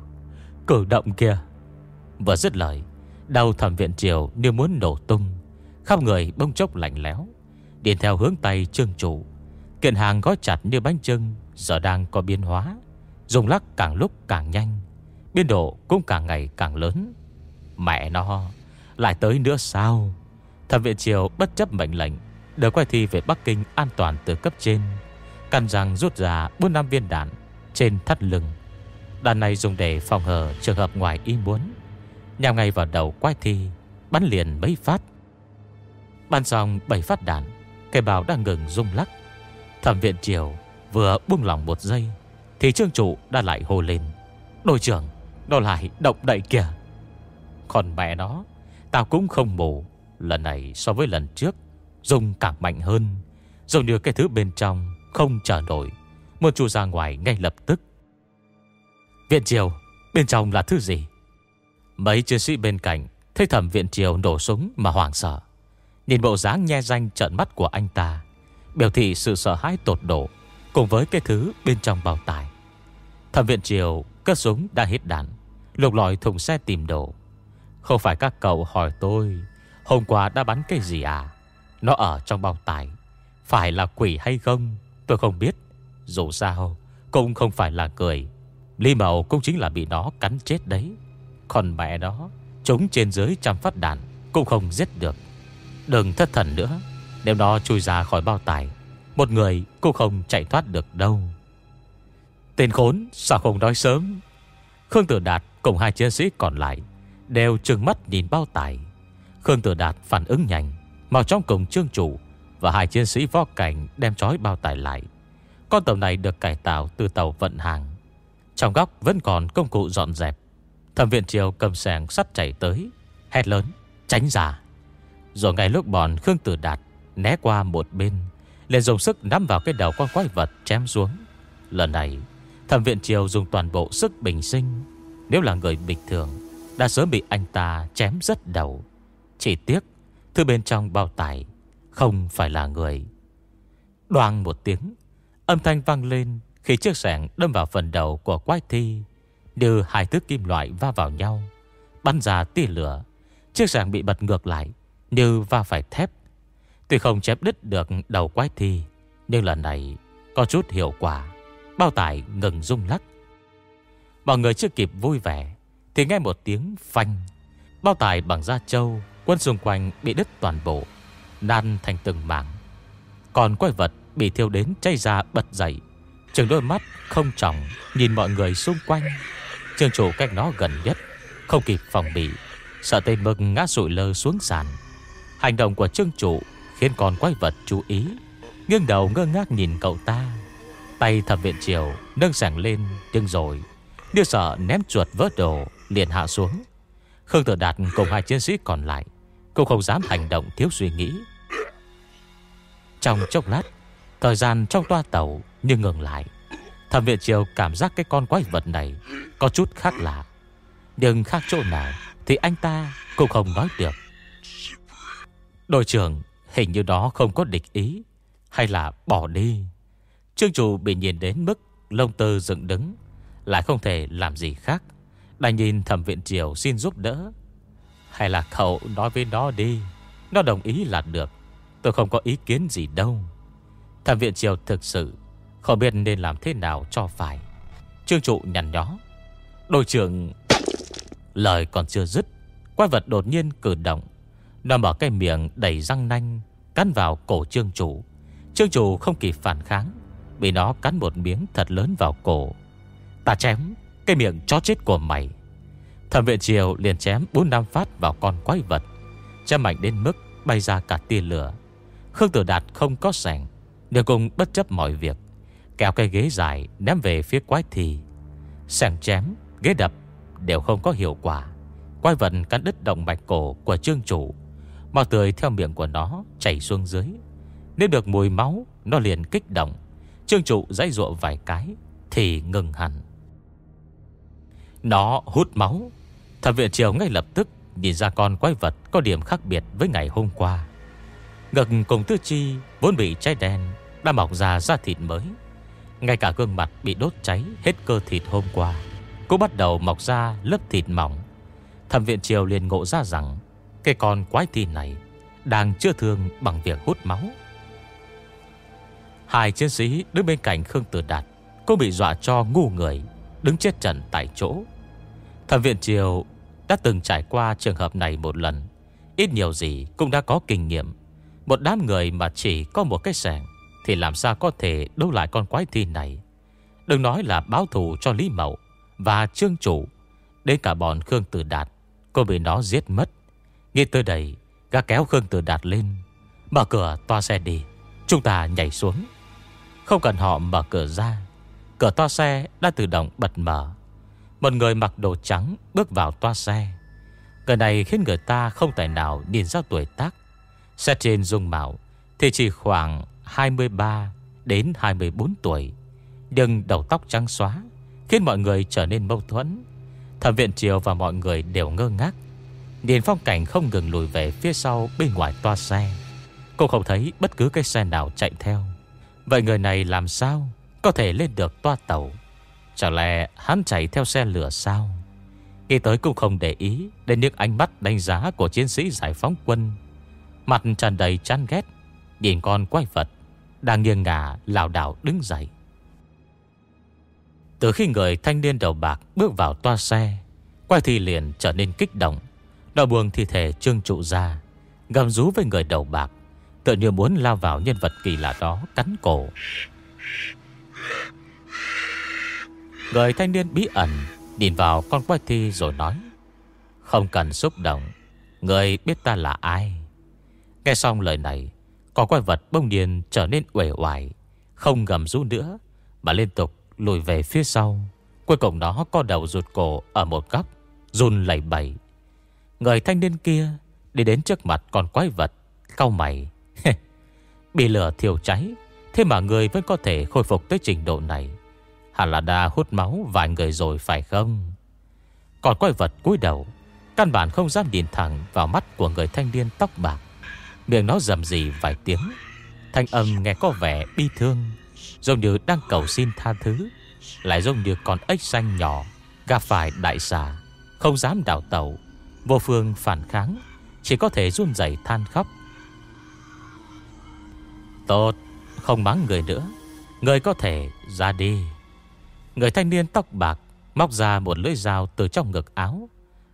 Cử động kia. Vừa dứt lời Đầu thẩm viện triều như muốn nổ tung. Khắp người bông chốc lạnh lẽo, Điền theo hướng tay trương chủ Kiện hàng gói chặt như bánh trưng Giờ đang có biến hóa. Dùng lắc càng lúc càng nhanh, Biên độ cũng càng ngày càng lớn. Mẹ nó, Lại tới nữa sao? Thẩm viện triều bất chấp mệnh lệnh Đều quay thi về Bắc Kinh an toàn từ cấp trên. Căn rằng rút ra 4 năm viên đạn Trên thắt lưng. Đạn này dùng để phòng hờ trường hợp ngoài ý muốn. Nhằm ngay vào đầu quay thi, Bắn liền mấy phát. Bắn xong bảy phát đạn Cây bào đang ngừng rung lắc. Thẩm viện triều vừa buông lòng một giây, thì trương trụ đã lại hô lên. Đội trưởng Nó lại động đậy kìa. Còn mẹ nó, Tao cũng không mù. Lần này so với lần trước, Dùng càng mạnh hơn. Dùng như cái thứ bên trong Không chờ nổi. Muốn chui ra ngoài ngay lập tức. Viện triều, Bên trong là thứ gì? Mấy chiến sĩ bên cạnh Thấy thẩm viện triều nổ súng mà hoảng sợ. Nhìn bộ dáng nhe danh trận mắt của anh ta, Biểu thị sự sợ hãi tột độ Cùng với cái thứ bên trong bao tải. Thẩm viện triều Cất súng đã hết đạn, Lục lọi thùng xe tìm đồ. Không phải các cậu hỏi tôi, Hôm qua đã bắn cái gì à? Nó ở trong bao tải, Phải là quỷ hay không? Tôi không biết. Dù sao, Cũng không phải là cười. Ly Mậu cũng chính là bị nó cắn chết đấy. Còn mẹ nó Chúng trên dưới trăm phát đạn Cũng không giết được. Đừng thất thần nữa. Nếu nó chui ra khỏi bao tải, Một người cũng không chạy thoát được đâu. Tên khốn, sao không nói sớm? Khương Tử Đạt cùng hai chiến sĩ còn lại Đều trừng mắt nhìn bao tải. Khương Tử Đạt phản ứng nhanh, Mau trong cùng trương chủ Và hai chiến sĩ võ cảnh đem trói bao tải lại. Con tàu này được cải tạo từ tàu vận hàng, Trong góc vẫn còn công cụ dọn dẹp. Thẩm viện triều cầm sàng sắt chảy tới, Hét lớn, Tránh ra! Rồi ngay lúc bọn Khương Tử Đạt Né qua một bên, liền dùng sức nắm vào cái đầu con quái vật chém xuống. Lần này, Thẩm viện triều dùng toàn bộ sức bình sinh. Nếu là người bình thường, Đã sớm bị anh ta chém rất đầu. Chỉ tiếc, Thứ bên trong bao tải Không phải là người. Đoan một tiếng, Âm thanh vang lên Khi chiếc sẻng đâm vào phần đầu của quái thi, đưa hai thứ kim loại va vào nhau, Bắn ra tia lửa. Chiếc sẻng bị bật ngược lại như va phải thép. Tuy không chém đứt được đầu quái thi, Nhưng lần này có chút hiệu quả. Bao tải ngừng rung lắc. Mọi người chưa kịp vui vẻ, Thì nghe một tiếng phanh. Bao tải bằng da trâu, Quân xung quanh bị đứt toàn bộ Nan thành từng mảng. Còn quái vật bị thiêu đến cháy ra bật dậy. Trường đôi mắt không trọng Nhìn mọi người xung quanh. Trường chủ cách nó gần nhất, Không kịp phòng bị, Sợ tên mực ngã sụi lơ xuống sàn. Hành động của trương trụ Khiến con quái vật chú ý. Nghiêng đầu ngơ ngác nhìn cậu ta. Tay thẩm viện triều nâng sảng lên, Nhưng rồi, Như sợ ném chuột vớt đồ, liền hạ xuống. Khương Tử Đạt cùng hai chiến sĩ còn lại Cũng không dám hành động thiếu suy nghĩ. Trong chốc lát, Thời gian trong toa tàu như ngừng lại. Thẩm viện triều cảm giác cái con quái vật này Có chút khác lạ. Nhưng khác chỗ nào Thì anh ta cũng không nói được. Đội trưởng Hình như đó không có địch ý, Hay là bỏ đi? Trương chủ bị nhìn đến mức Lông tơ dựng đứng, Lại không thể làm gì khác. Đành nhìn thẩm viện triều xin giúp đỡ. Hay là cậu nói với nó đi, Nó đồng ý là được, Tôi không có ý kiến gì đâu. Thẩm viện triều thực sự Không biết nên làm thế nào cho phải. Trương trụ nhằn nhó. Đội trưởng, Lời còn chưa dứt, Quái vật đột nhiên cử động nó mở cái miệng đầy răng nanh Cắn vào cổ trương chủ. Trương chủ không kịp phản kháng Bị nó cắn một miếng thật lớn vào cổ. Ta chém Cái miệng chó chết của mày. Thẩm viện triều liền chém 4 năm phát vào con quái vật Chém mạnh đến mức bay ra cả tia lửa. Khương Tử Đạt không có sẻng đều cùng bất chấp mọi việc Kéo cây ghế dài ném về phía quái thì Sẻng chém, ghế đập Đều không có hiệu quả. Quái vật cắn đứt động mạch cổ của trương chủ. Máu tươi theo miệng của nó chảy xuống dưới. Nếu được mùi máu, Nó liền kích động. Trương trụ dãy ruộng vài cái, Thì ngừng hẳn. Nó hút máu. Thẩm viện triều ngay lập tức Nhìn ra con quái vật có điểm khác biệt với ngày hôm qua. Ngực cùng tư chi Vốn bị cháy đen, Đã mọc ra da thịt mới. Ngay cả gương mặt bị đốt cháy Hết cơ thịt hôm qua, Cũng bắt đầu mọc ra lớp thịt mỏng. Thẩm viện triều liền ngộ ra rằng cái con quái thi này Đang chưa thương bằng việc hút máu. Hai chiến sĩ đứng bên cạnh Khương Tử Đạt Cũng bị dọa cho ngu người, Đứng chết trần tại chỗ. Thẩm viện triều đã từng trải qua trường hợp này một lần, Ít nhiều gì cũng đã có kinh nghiệm. Một đám người mà chỉ có một cái sẻng Thì làm sao có thể đấu lại con quái thi này? Đừng nói là báo thù cho Lý Mậu Và Trương Chủ, Đến cả bọn Khương Tử Đạt Cô bị nó giết mất nghe tới đây, Gã kéo Khương Tử Đạt lên. Mở cửa toa xe đi. Chúng ta nhảy xuống. Không cần họ mở cửa ra. Cửa toa xe đã tự động bật mở. Một người mặc đồ trắng bước vào toa xe. Người này khiến người ta không thể nào nhìn ra tuổi tác. Xét trên dung mạo Thì chỉ khoảng 23 đến 24 tuổi. Nhưng đầu tóc trắng xóa Khiến mọi người trở nên mâu thuẫn. Thẩm viện triều và mọi người đều ngơ ngác. Nhìn phong cảnh không ngừng lùi về phía sau bên ngoài toa xe. Cô không thấy bất cứ cái xe nào chạy theo. Vậy người này làm sao Có thể lên được toa tàu? Chẳng lẽ hắn chạy theo xe lửa sao? Khi tới cũng không để ý Đến những ánh mắt đánh giá của chiến sĩ giải phóng quân. Mặt tràn đầy chán ghét, Nhìn con quái vật Đang nghiêng ngả lào đảo đứng dậy. Từ khi người thanh niên đầu bạc Bước vào toa xe Quay thì liền trở nên kích động. Nó buông thi thể trương trụ ra Gầm rú với người đầu bạc Tự như muốn lao vào nhân vật kỳ lạ đó Cắn cổ. Người thanh niên bí ẩn Nhìn vào con quái thi rồi nói, Không cần xúc động, Người biết ta là ai? Nghe xong lời này, Con quái vật bông điền trở nên uể oải, Không gầm rú nữa, Mà liên tục lùi về phía sau. Cuối cùng nó có đầu rụt cổ Ở một góc, Run lẩy bẩy. Người thanh niên kia Đi đến trước mặt con quái vật, Cau mày. Bị lửa thiêu cháy, Thế mà người vẫn có thể khôi phục tới trình độ này. Hẳn là đã hút máu vài người rồi phải không? Còn quái vật cúi đầu, Căn bản không dám nhìn thẳng vào mắt của người thanh niên tóc bạc. Miệng nó rầm rì vài tiếng. Thanh âm nghe có vẻ bi thương, Giống như đang cầu xin tha thứ, Lại giống như con ếch xanh nhỏ Gặp phải đại xà, Không dám đảo tàu Vô phương phản kháng, Chỉ có thể run rẩy than khóc. Tốt, Không mắng người nữa, Người có thể ra đi. Người thanh niên tóc bạc Móc ra một lưỡi dao từ trong ngực áo.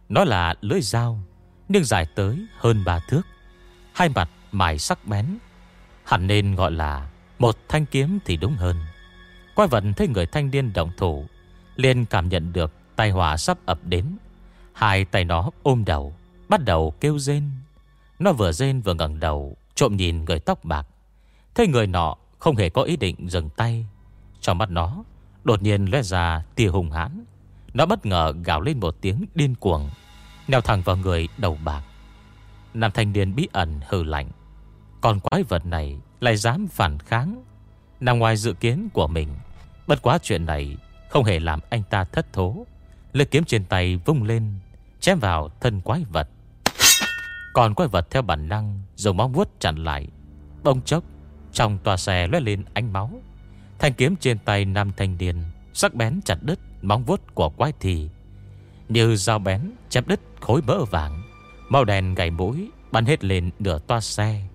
Nó là lưỡi dao, Nhưng dài tới hơn ba thước. Hai mặt mài sắc bén, Hẳn nên gọi là Một thanh kiếm thì đúng hơn. Quay vận thấy người thanh niên động thủ, liền cảm nhận được tai họa sắp ập đến. Hai tay nó ôm đầu, Bắt đầu kêu rên. Nó vừa rên vừa ngẩng đầu, Trộm nhìn người tóc bạc. Thấy người nọ không hề có ý định dừng tay. Trong mắt nó, Đột nhiên lóe ra tia hùng hãn. Nó bất ngờ gào lên một tiếng điên cuồng Nèo thẳng vào người đầu bạc. Nam thanh niên bí ẩn hừ lạnh. Còn quái vật này Lại dám phản kháng. Nằm ngoài dự kiến của mình, Bất quá chuyện này Không hề làm anh ta thất thố. Lực kiếm trên tay vung lên Chém vào thân quái vật. Còn quái vật theo bản năng Dùng móng vuốt chặn lại Bông chốc, Trong tòa xe lóe lên ánh máu. Thanh kiếm trên tay nam thanh niên Sắc bén chặt đứt móng vuốt của quái thì Như dao bén chém đứt khối mỡ vàng, Màu đèn gầy mũi Bắn hết lên nửa toa xe.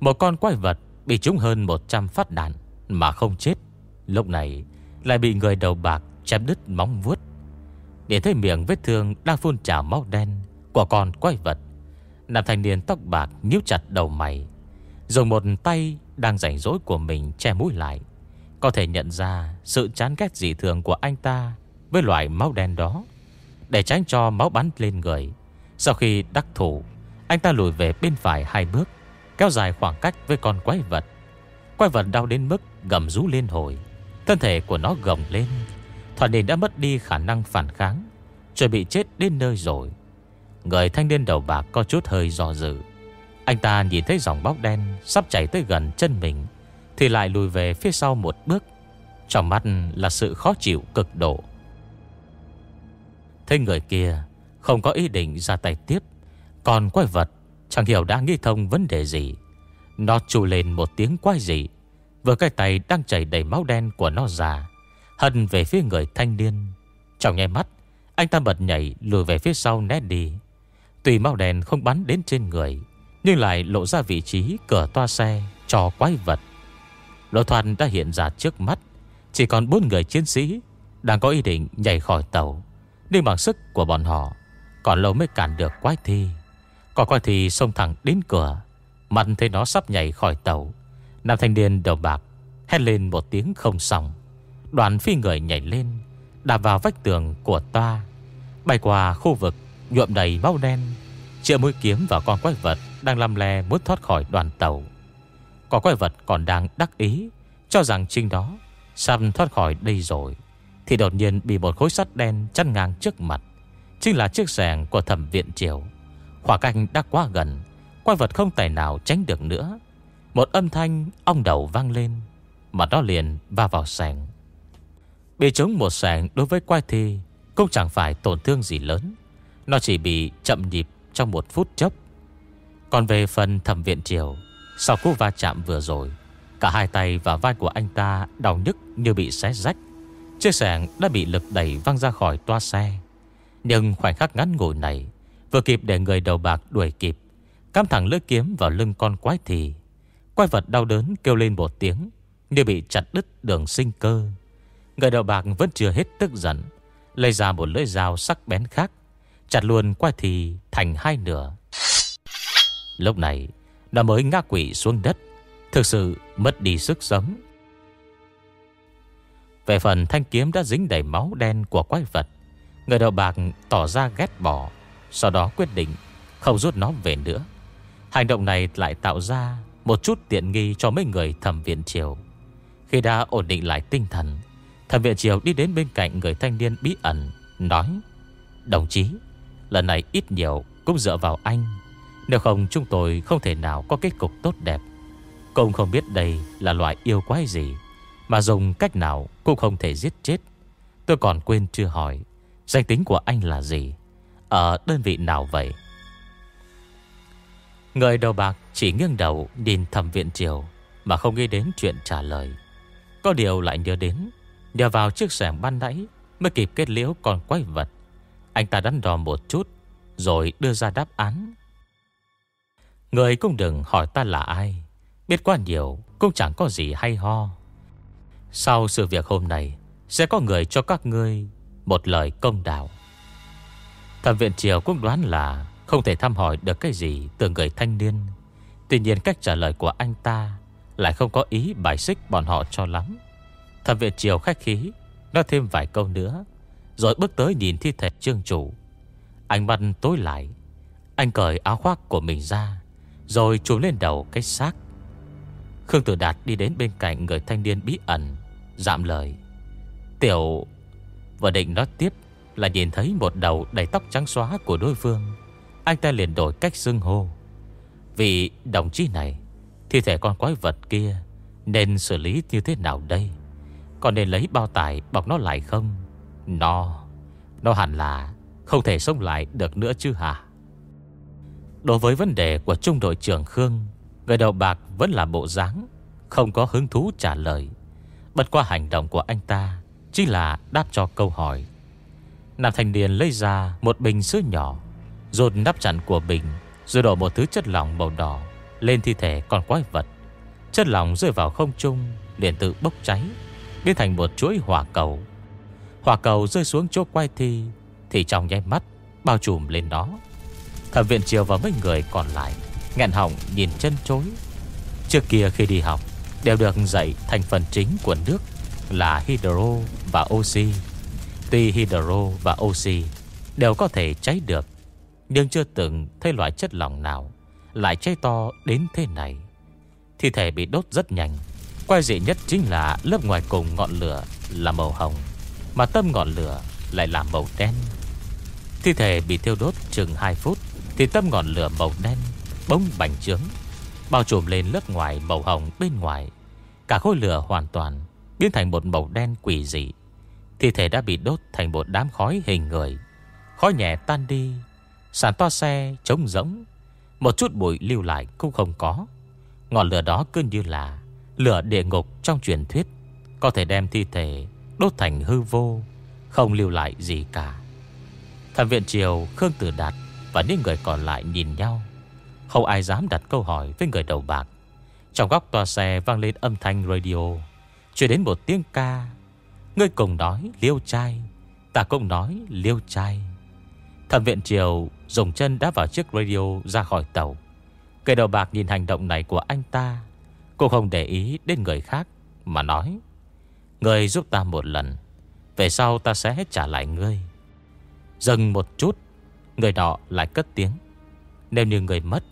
Một con quái vật bị trúng hơn 100 phát đạn Mà không chết, Lúc này lại bị người đầu bạc chém đứt móng vuốt. Để thấy miệng vết thương đang phun trào máu đen, Của con quái vật. Nam thanh niên tóc bạc nhíu chặt đầu mày Dùng một tay đang rảnh rỗi của mình che mũi lại. Có thể nhận ra sự chán ghét dị thường của anh ta Với loại máu đen đó. Để tránh cho máu bắn lên người, Sau khi đắc thủ, Anh ta lùi về bên phải hai bước, Kéo dài khoảng cách với con quái vật. Quái vật đau đến mức gầm rú lên hồi, Thân thể của nó gồng lên Thoạt nhìn đã mất đi khả năng phản kháng, Chuẩn bị chết đến nơi rồi. Người thanh niên đầu bạc có chút hơi do dự. Anh ta nhìn thấy dòng bóc đen Sắp chảy tới gần chân mình, thì lại lùi về phía sau một bước. Trong mắt là sự khó chịu cực độ. Thế người kia, Không có ý định ra tay tiếp, Còn quái vật Chẳng hiểu đã nghi thông vấn đề gì. Nó trù lên một tiếng quái dị, Vừa cái tay đang chảy đầy máu đen của nó ra. Hân về phía người thanh niên. Trong nháy mắt, Anh ta bật nhảy lùi về phía sau né đi. Tùy máu đèn không bắn đến trên người, Nhưng lại lộ ra vị trí cửa toa xe Cho quái vật. Lỗ thoàn đã hiện ra trước mắt. Chỉ còn bốn người chiến sĩ Đang có ý định nhảy khỏi tàu. Nhưng bằng sức của bọn họ, Còn lâu mới cản được quái thi. Còn quái thi xông thẳng đến cửa. Mặt thấy nó sắp nhảy khỏi tàu. Nam thanh niên đầu bạc Hét lên một tiếng không xong. Đoàn phi người nhảy lên, Đạp vào vách tường của toa. Bay qua khu vực nhuộm đầy máu đen Chữa mũi kiếm vào con quái vật Đang lăm le muốn thoát khỏi đoàn tàu. Có quái vật còn đang đắc ý, Cho rằng Trinh đó Sắp thoát khỏi đây rồi, Thì đột nhiên bị một khối sắt đen chăn ngang trước mặt. Chính là chiếc sàng của thẩm viện triều. Khoảng cách đã quá gần, Quái vật không tài nào tránh được nữa. Một âm thanh ong đầu vang lên, Mà nó liền va vào sàng Bị trúng một sàng đối với quai thi Cũng chẳng phải tổn thương gì lớn. Nó chỉ bị chậm nhịp trong một phút chốc. Còn về phần thẩm viện triều, Sau cú va chạm vừa rồi, Cả hai tay và vai của anh ta đau nhức như bị xé rách. Chiếc sàng đã bị lực đẩy văng ra khỏi toa xe. Nhưng khoảnh khắc ngắn ngủi này Vừa kịp để người đầu bạc đuổi kịp, Cắm thẳng lưỡi kiếm vào lưng con quái thì Quái vật đau đớn kêu lên một tiếng Như bị chặt đứt đường sinh cơ. Người đầu bạc vẫn chưa hết tức giận. Lấy ra một lưỡi dao sắc bén khác, Chặt luôn qua thì thành hai nửa. Lúc này Nó mới ngã quỷ xuống đất, Thực sự mất đi sức sống. Về phần thanh kiếm đã dính đầy máu đen của quái vật, Người đầu bạc tỏ ra ghét bỏ, Sau đó quyết định Không rút nó về nữa. Hành động này lại tạo ra Một chút tiện nghi cho mấy người thẩm viện triều. Khi đã ổn định lại tinh thần Thẩm viện triều đi đến bên cạnh người thanh niên bí ẩn, Nói, Đồng chí, Lần này ít nhiều cũng dựa vào anh. Nếu không, chúng tôi không thể nào có kết cục tốt đẹp. Cũng không biết đây là loại yêu quái gì, Mà dùng cách nào cũng không thể giết chết. Tôi còn quên chưa hỏi, Danh tính của anh là gì? Ở đơn vị nào vậy? Người đầu bạc chỉ nghiêng đầu Nhìn thẩm viện triều Mà không nghĩ đến chuyện trả lời. Có điều lại nhớ đến Nhờ vào chiếc sẻng ban nãy Mới kịp kết liễu còn quay vật. Anh ta đắn đo một chút, Rồi đưa ra đáp án. Người cũng đừng hỏi ta là ai, Biết quá nhiều Cũng chẳng có gì hay ho. Sau sự việc hôm nay, Sẽ có người cho các ngươi Một lời công đạo. Thẩm viện triều cũng đoán là Không thể thăm hỏi được cái gì Từ người thanh niên. Tuy nhiên cách trả lời của anh ta Lại không có ý bài xích bọn họ cho lắm. Thẩm Việt triều khách khí, Nói thêm vài câu nữa, Rồi bước tới nhìn thi thể trương chủ. Anh mắt tối lại, Anh cởi áo khoác của mình ra, Rồi trùm lên đầu cái xác. Khương Tử Đạt đi đến bên cạnh Người thanh niên bí ẩn Dạm lời. Tiểu Vừa định nói tiếp Là nhìn thấy một đầu đầy tóc trắng xóa của đối phương. Anh ta liền đổi cách xưng hô. Vì đồng chí này, Thi thể con quái vật kia Nên xử lý như thế nào đây? Còn nên lấy bao tải bọc nó lại không? Nó Nó hẳn là Không thể sống lại được nữa chứ hả? Đối với vấn đề của trung đội trưởng Khương, Người đầu bạc vẫn là bộ dáng, Không có hứng thú trả lời. Bất qua hành động của anh ta Chỉ là đáp cho câu hỏi. Nam thanh niên lấy ra một bình sữa nhỏ Rồi nắp chặn của bình, Rồi đổ một thứ chất lỏng màu đỏ Lên thi thể con quái vật. Chất lỏng rơi vào không trung, liền tự bốc cháy. Biến thành một chuỗi hỏa cầu. Hỏa cầu rơi xuống chỗ quay thi, Thì trong nháy mắt, Bao trùm lên đó. Thẩm viện chiều và mấy người còn lại Ngạn họng nhìn chân chối. Trước kia khi đi học, Đều được dạy thành phần chính của nước Là hydro và oxy. Tuy hydro và oxy Đều có thể cháy được, Nhưng chưa từng thấy loại chất lỏng nào Lại cháy to đến thế này. Thi thể bị đốt rất nhanh Quay dị nhất chính là lớp ngoài cùng ngọn lửa là màu hồng, Mà tâm ngọn lửa lại là màu đen. Thi thể bị thiêu đốt chừng 2 phút, Thì tâm ngọn lửa màu đen bỗng bành trướng, Bao trùm lên lớp ngoài màu hồng bên ngoài. Cả khối lửa hoàn toàn Biến thành một màu đen quỷ dị. Thi thể đã bị đốt thành một đám khói hình người. Khói nhẹ tan đi, Sàn toa xe trống rỗng, Một chút bụi lưu lại cũng không có. Ngọn lửa đó cứ như là Lửa địa ngục trong truyền thuyết, Có thể đem thi thể đốt thành hư vô, Không lưu lại gì cả. Thẩm viện triều, Khương Tử Đạt Và những người còn lại nhìn nhau. Không ai dám đặt câu hỏi với người đầu bạc. Trong góc tòa xe vang lên âm thanh radio Chuyển đến một tiếng ca. Ngươi cùng nói liêu trai, Ta cũng nói liêu trai. Thẩm viện triều dùng chân đá vào chiếc radio ra khỏi tàu. Cây đầu bạc nhìn hành động này của anh ta Cô không để ý đến người khác Mà nói, Người giúp ta một lần, Về sau ta sẽ trả lại ngươi. Dừng một chút, Người đó lại cất tiếng, Nếu như người mất,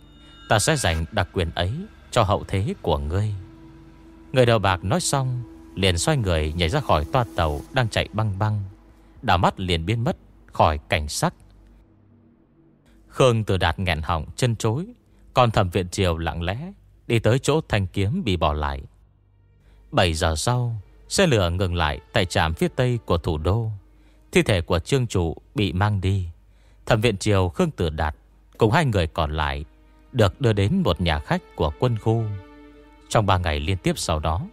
Ta sẽ dành đặc quyền ấy Cho hậu thế của ngươi. Người đầu bạc nói xong, Liền xoay người nhảy ra khỏi toa tàu Đang chạy băng băng, Đảo mắt liền biến mất khỏi cảnh sắc. Khương từ Đạt nghẹn họng, chân chối, Còn thẩm viện triều lặng lẽ Đi tới chỗ thanh kiếm bị bỏ lại. 7 giờ sau, Xe lửa ngừng lại tại trạm phía tây của thủ đô. Thi thể của trương chủ bị mang đi. Thẩm viện triều Khương Tử Đạt Cùng hai người còn lại Được đưa đến một nhà khách của quân khu. Trong 3 ngày liên tiếp sau đó,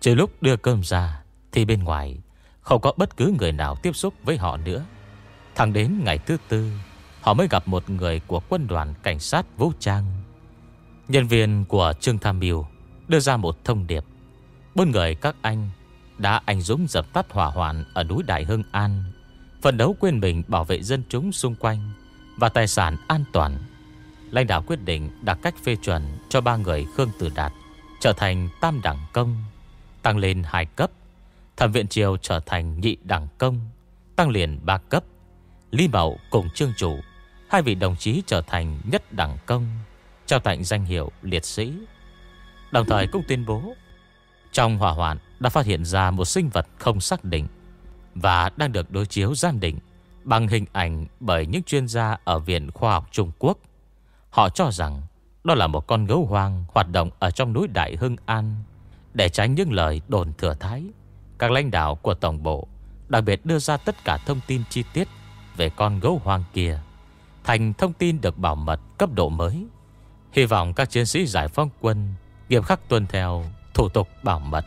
Trừ lúc đưa cơm ra Thì bên ngoài Không có bất cứ người nào tiếp xúc với họ nữa. Thẳng đến ngày thứ tư, Họ mới gặp một người của quân đoàn cảnh sát vũ trang. Nhân viên của Trương Tham Miêu Đưa ra một thông điệp. Bốn người các anh Đã anh dũng dập tắt hỏa hoạn Ở núi Đại Hưng An Phần đấu quên mình bảo vệ dân chúng xung quanh Và tài sản an toàn. Lãnh đạo quyết định đặt cách phê chuẩn Cho ba người Khương Tử Đạt Trở thành tam đẳng công, Tăng lên hai cấp, Thẩm viện triều trở thành nhị đẳng công, Tăng liền ba cấp. Lý Mậu cùng Trương Chủ, Hai vị đồng chí trở thành nhất đẳng công. Trao tặng danh hiệu liệt sĩ. Đồng thời cũng tuyên bố, Trong hỏa hoạn đã phát hiện ra một sinh vật không xác định Và đang được đối chiếu giám định Bằng hình ảnh bởi những chuyên gia ở Viện Khoa học Trung Quốc. Họ cho rằng Đó là một con gấu hoang hoạt động ở trong núi Đại Hưng An Để tránh những lời đồn thừa thái. Các lãnh đạo của Tổng bộ, Đặc biệt đưa ra tất cả thông tin chi tiết Về con gấu hoang kia, Thành thông tin được bảo mật cấp độ mới. Hy vọng các chiến sĩ giải phóng quân Nghiêm khắc tuân theo thủ tục bảo mật.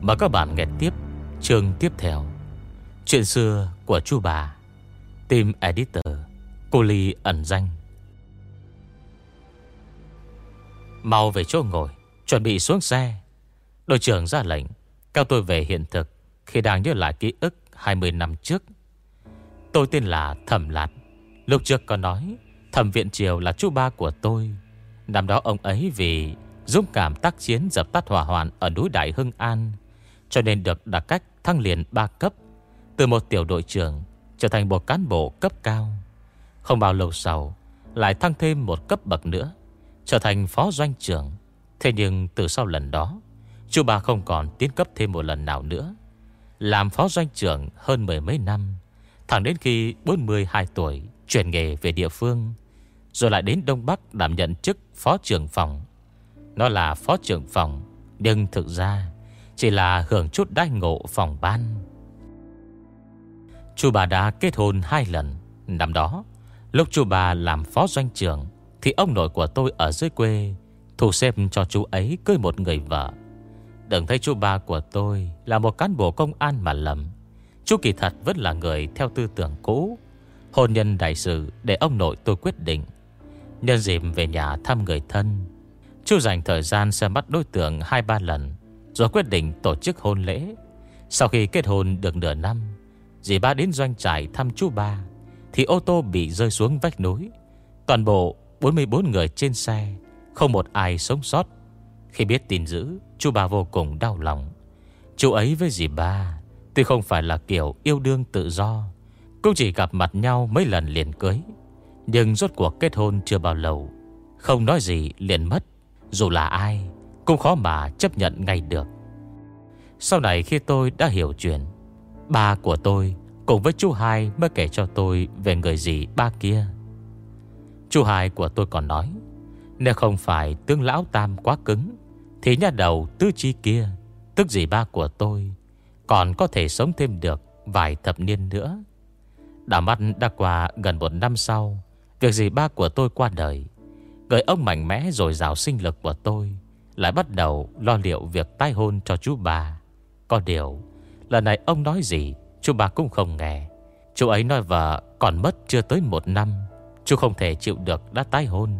Mời các bạn nghe tiếp chương tiếp theo, Chuyện xưa của chú bà, Team Editor Cô Ly ẩn danh. Mau về chỗ ngồi, Chuẩn bị xuống xe. Đội trưởng ra lệnh Cao tôi về hiện thực. Khi đang nhớ lại ký ức 20 năm trước. Tôi tên là Thẩm Lạt. Lúc trước có nói, Thẩm Viện Triều là chú ba của tôi. Năm đó ông ấy vì Dũng cảm tác chiến dập tắt hỏa hoạn Ở núi Đại Hưng An, Cho nên được đặt cách thăng liền 3 cấp, Từ một tiểu đội trưởng Trở thành một cán bộ cấp cao. Không bao lâu sau, Lại thăng thêm một cấp bậc nữa, Trở thành phó doanh trưởng. Thế nhưng từ sau lần đó, Chú ba không còn tiến cấp thêm một lần nào nữa. Làm phó doanh trưởng hơn mười mấy năm, Thẳng đến khi 42 tuổi Chuyển nghề về địa phương, Rồi lại đến Đông Bắc đảm nhận chức phó trưởng phòng. Nó là phó trưởng phòng, Nhưng thực ra Chỉ là hưởng chút đai ngộ phòng ban. Chú bà đã kết hôn hai lần. Năm đó, Lúc chú bà làm phó doanh trưởng, Thì ông nội của tôi ở dưới quê Thu xếp cho chú ấy cưới một người vợ từng thấy chú ba của tôi Là một cán bộ công an mà lầm. Chú kỳ thật vẫn là người theo tư tưởng cũ. Hôn nhân đại sự Để ông nội tôi quyết định. Nhân dịp về nhà thăm người thân, Chú dành thời gian xem bắt đối tượng hai ba lần, Rồi quyết định tổ chức hôn lễ. Sau khi kết hôn được nửa năm, Dì ba đến doanh trại thăm chú ba, Thì ô tô bị rơi xuống vách núi. Toàn bộ 44 người trên xe, Không một ai sống sót. Khi biết tin dữ, Chú ba vô cùng đau lòng. Chú ấy với dì ba, Tuy không phải là kiểu yêu đương tự do, Cũng chỉ gặp mặt nhau mấy lần liền cưới. Nhưng rốt cuộc kết hôn chưa bao lâu, Không nói gì liền mất. Dù là ai, Cũng khó mà chấp nhận ngay được. Sau này khi tôi đã hiểu chuyện, Ba của tôi Cùng với chú hai mới kể cho tôi Về người gì ba kia. Chú hai của tôi còn nói, Nếu không phải tướng lão tam quá cứng thì nhà đầu tứ chi kia, Tức gì ba của tôi, Còn có thể sống thêm được Vài thập niên nữa. Đã mắt đã qua gần một năm sau, Việc gì ba của tôi qua đời, Người ông mạnh mẽ rồi rào sinh lực của tôi Lại bắt đầu lo liệu việc tái hôn cho chú bà Có điều, Lần này ông nói gì, Chú bà cũng không nghe. Chú ấy nói vợ còn mất chưa tới một năm, Chú không thể chịu được đã tái hôn.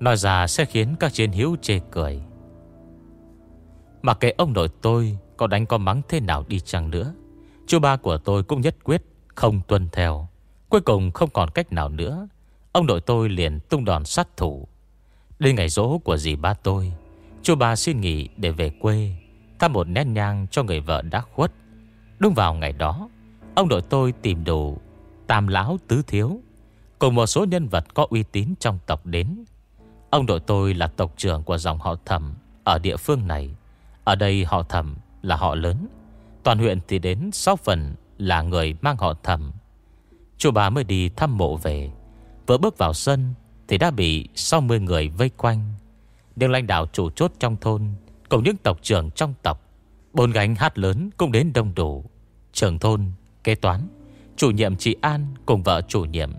Nói ra sẽ khiến các chiến hữu chê cười mà kể ông nội tôi có đánh có mắng thế nào đi chăng nữa. Chú ba của tôi cũng nhất quyết Không tuân theo. Cuối cùng không còn cách nào nữa. Ông nội tôi liền tung đòn sát thủ. Đến ngày rỗ của dì ba tôi, Chú ba xin nghỉ để về quê, Thăm một nét nhang cho người vợ đã khuất. Đúng vào ngày đó, Ông nội tôi tìm đủ Tam lão tứ thiếu, Cùng một số nhân vật có uy tín trong tộc đến. Ông nội tôi là tộc trưởng của dòng họ thẩm Ở địa phương này. Ở đây họ thẩm là họ lớn. Toàn huyện thì đến 6 phần là người mang họ thẩm Chú bà mới đi thăm mộ về. Vừa bước vào sân Thì đã bị 60 người vây quanh. Nhưng lãnh đạo chủ chốt trong thôn Cùng những tộc trưởng trong tộc Bốn gánh hát lớn cũng đến đông đủ. Trưởng thôn, kế toán Chủ nhiệm chị An cùng vợ chủ nhiệm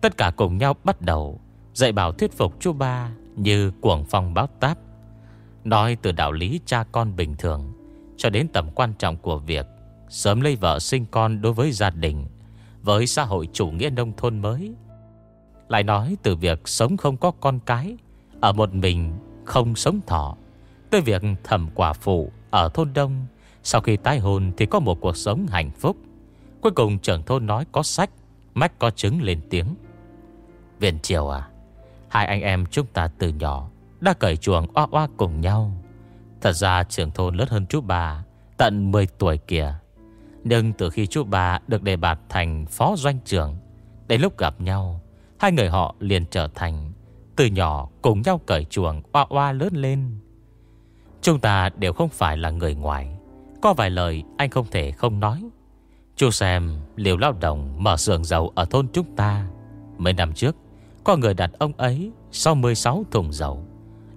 Tất cả cùng nhau bắt đầu Dạy bảo thuyết phục chú ba Như cuồng phong báo táp. Nói từ đạo lý cha con bình thường, Cho đến tầm quan trọng của việc Sớm lấy vợ sinh con đối với gia đình, Với xã hội chủ nghĩa nông thôn mới. Lại nói từ việc sống không có con cái, Ở một mình không sống thọ, Tới việc thẩm quả phụ ở thôn đông, Sau khi tái hôn thì có một cuộc sống hạnh phúc. Cuối cùng trưởng thôn nói có sách, Mách có chứng lên tiếng. Viện triều à Hai anh em chúng ta từ nhỏ đã cởi chuồng oa oa cùng nhau. Thật ra trưởng thôn lớn hơn chú bà Tận 10 tuổi kìa. Nhưng từ khi chú bà được đề bạt thành phó doanh trưởng, Đến lúc gặp nhau, Hai người họ liền trở thành Từ nhỏ cùng nhau cởi chuồng oa oa lớn lên. Chúng ta đều không phải là người ngoài, Có vài lời anh không thể không nói. Chú xem liều lao động mở xưởng dầu ở thôn chúng ta. Mấy năm trước, Có người đặt ông ấy sau 16 thùng dầu.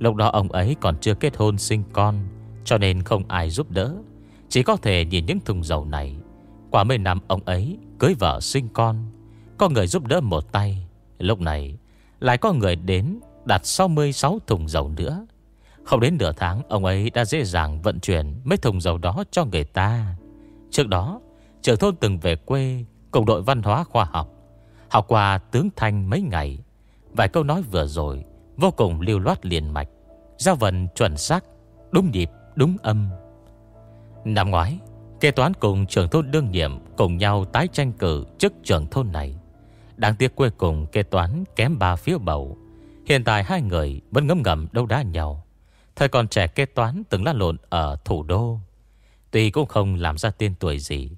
Lúc đó ông ấy còn chưa kết hôn sinh con, Cho nên không ai giúp đỡ. Chỉ có thể nhìn những thùng dầu này. Qua mấy năm ông ấy cưới vợ sinh con, Có người giúp đỡ một tay. Lúc này, lại có người đến đặt 66 thùng dầu nữa. Không đến nửa tháng, Ông ấy đã dễ dàng vận chuyển Mấy thùng dầu đó cho người ta. Trước đó, Trưởng thôn từng về quê Cùng đội văn hóa khoa học Học qua tướng thanh mấy ngày. Vài câu nói vừa rồi Vô cùng lưu loát liền mạch. Giao vần chuẩn xác Đúng nhịp, đúng âm. Năm ngoái Kế toán cùng trưởng thôn đương nhiệm Cùng nhau tái tranh cử chức trưởng thôn này. Đáng tiếc cuối cùng kế toán kém ba phiếu bầu. Hiện tại hai người vẫn ngấm ngầm đâu đá nhau. Thời còn trẻ kế toán từng lăn lộn ở thủ đô. Tuy cũng không làm ra tên tuổi gì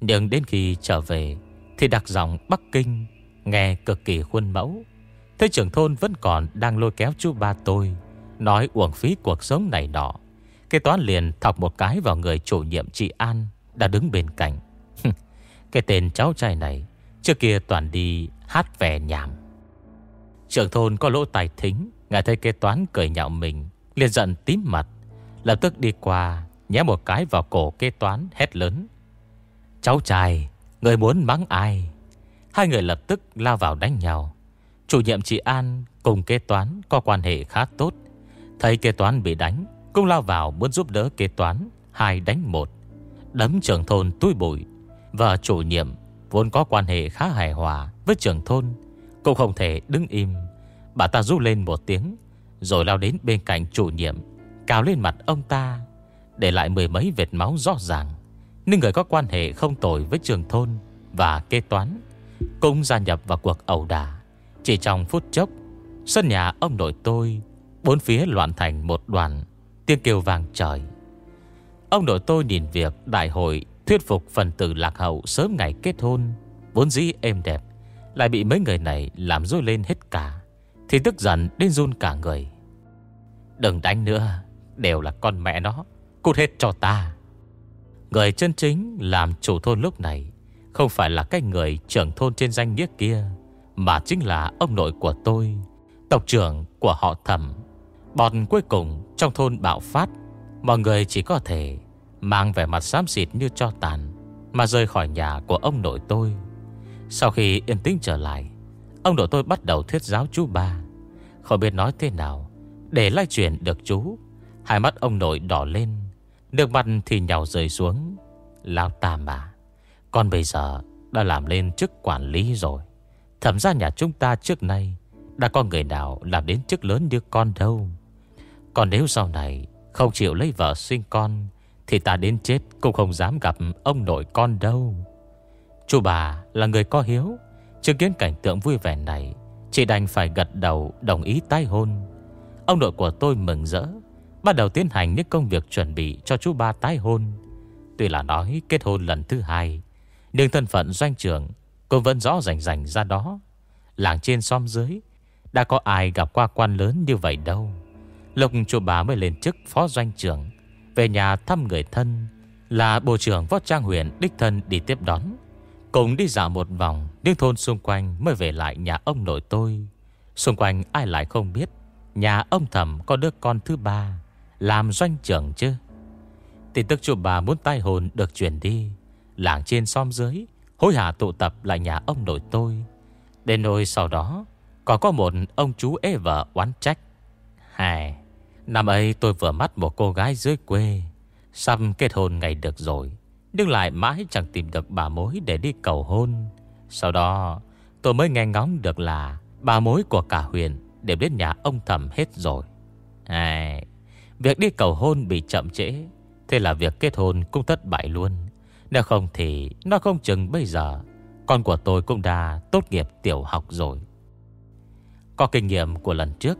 Nhưng đến khi trở về Thì đặc giọng Bắc Kinh Nghe cực kỳ khuôn mẫu. Thế trưởng thôn vẫn còn đang lôi kéo chú ba tôi. Nói uổng phí cuộc sống này nọ. Kế toán liền thọc một cái vào người chủ nhiệm chị An Đã đứng bên cạnh. Cái tên cháu trai này Trước kia toàn đi hát vẻ nhảm. Trưởng thôn có lỗ tài thính Ngài thấy kế toán cười nhạo mình, liền giận tím mặt, Lập tức đi qua, Nhé một cái vào cổ kế toán hét lớn. Cháu trai, Người muốn mắng ai? Hai người lập tức lao vào đánh nhau. Chủ nhiệm chị An cùng kế toán Có quan hệ khá tốt Thấy kế toán bị đánh, Cũng lao vào muốn giúp đỡ kế toán, Hai đánh một. Đấm trưởng thôn túi bụi. Và chủ nhiệm vốn có quan hệ khá hài hòa Với trưởng thôn, Cũng không thể đứng im. Bà ta rút lên một tiếng, Rồi lao đến bên cạnh chủ nhiệm, Cào lên mặt ông ta, Để lại mười mấy vệt máu rõ ràng. Nhưng người có quan hệ không tồi với trường thôn Và kế toán Cũng gia nhập vào cuộc ẩu đả. Chỉ trong phút chốc, Sân nhà ông nội tôi Bốn phía loạn thành một đoàn, Tiếng kêu vàng trời. Ông nội tôi nhìn việc đại hội Thuyết phục phần tử lạc hậu sớm ngày kết hôn, Vốn dĩ êm đẹp, Lại bị mấy người này làm rối lên hết cả, Thì tức giận đến run cả người. Đừng đánh nữa, Đều là con mẹ nó, Cút hết cho ta. Người chân chính làm chủ thôn lúc này Không phải là cái người trưởng thôn trên danh nghĩa kia, Mà chính là ông nội của tôi, Tộc trưởng của họ thẩm. Bọn cuối cùng trong thôn bạo phát, Mọi người chỉ có thể Mang vẻ mặt xám xịt như cho tàn Mà rời khỏi nhà của ông nội tôi. Sau khi yên tĩnh trở lại, Ông nội tôi bắt đầu thuyết giáo chú ba. Không biết nói thế nào Để lai chuyển được chú, Hai mắt ông nội đỏ lên, Nước mặt thì nhào rơi xuống. Lao ta mà, Con bây giờ đã làm lên chức quản lý rồi. Thẩm ra nhà chúng ta trước nay Đã có người nào làm đến chức lớn như con đâu? Còn nếu sau này Không chịu lấy vợ sinh con, Thì ta đến chết cũng không dám gặp Ông nội con đâu. Chú bà là người có hiếu, Chứng kiến cảnh tượng vui vẻ này Chỉ đành phải gật đầu đồng ý tái hôn. Ông nội của tôi mừng rỡ, Bắt đầu tiến hành những công việc chuẩn bị Cho chú ba tái hôn. Tuy là nói kết hôn lần thứ hai, Nhưng thân phận doanh trưởng Cũng vẫn rõ rành rành ra đó. Làng trên xóm dưới, Đã có ai gặp qua quan lớn như vậy đâu. Lộc chú bà mới lên chức phó doanh trưởng, Về nhà thăm người thân, Là Bộ trưởng Võ Trang huyện Đích thân đi tiếp đón. Cùng đi dạo một vòng, những thôn xung quanh mới về lại nhà ông nội tôi. Xung quanh ai lại không biết, Nhà ông thầm có đứa con thứ ba, Làm doanh trưởng chứ. Tin tức chú bà muốn tai hồn được chuyển đi, Làng trên xóm dưới, Hối hả tụ tập lại nhà ông nội tôi. Đến nỗi sau đó, Còn có một ông chú ế vợ oán trách. Hài. Năm ấy tôi vừa mắt một cô gái dưới quê. Xăm kết hôn ngày được rồi Nhưng lại mãi chẳng tìm được bà mối để đi cầu hôn. Sau đó tôi mới nghe ngóng được là Bà mối của cả huyện Đều đến nhà ông thầm hết rồi. À, Việc đi cầu hôn bị chậm trễ Thế là việc kết hôn cũng thất bại luôn. Nếu không thì Nó không chừng bây giờ Con của tôi cũng đã tốt nghiệp tiểu học rồi. Có kinh nghiệm của lần trước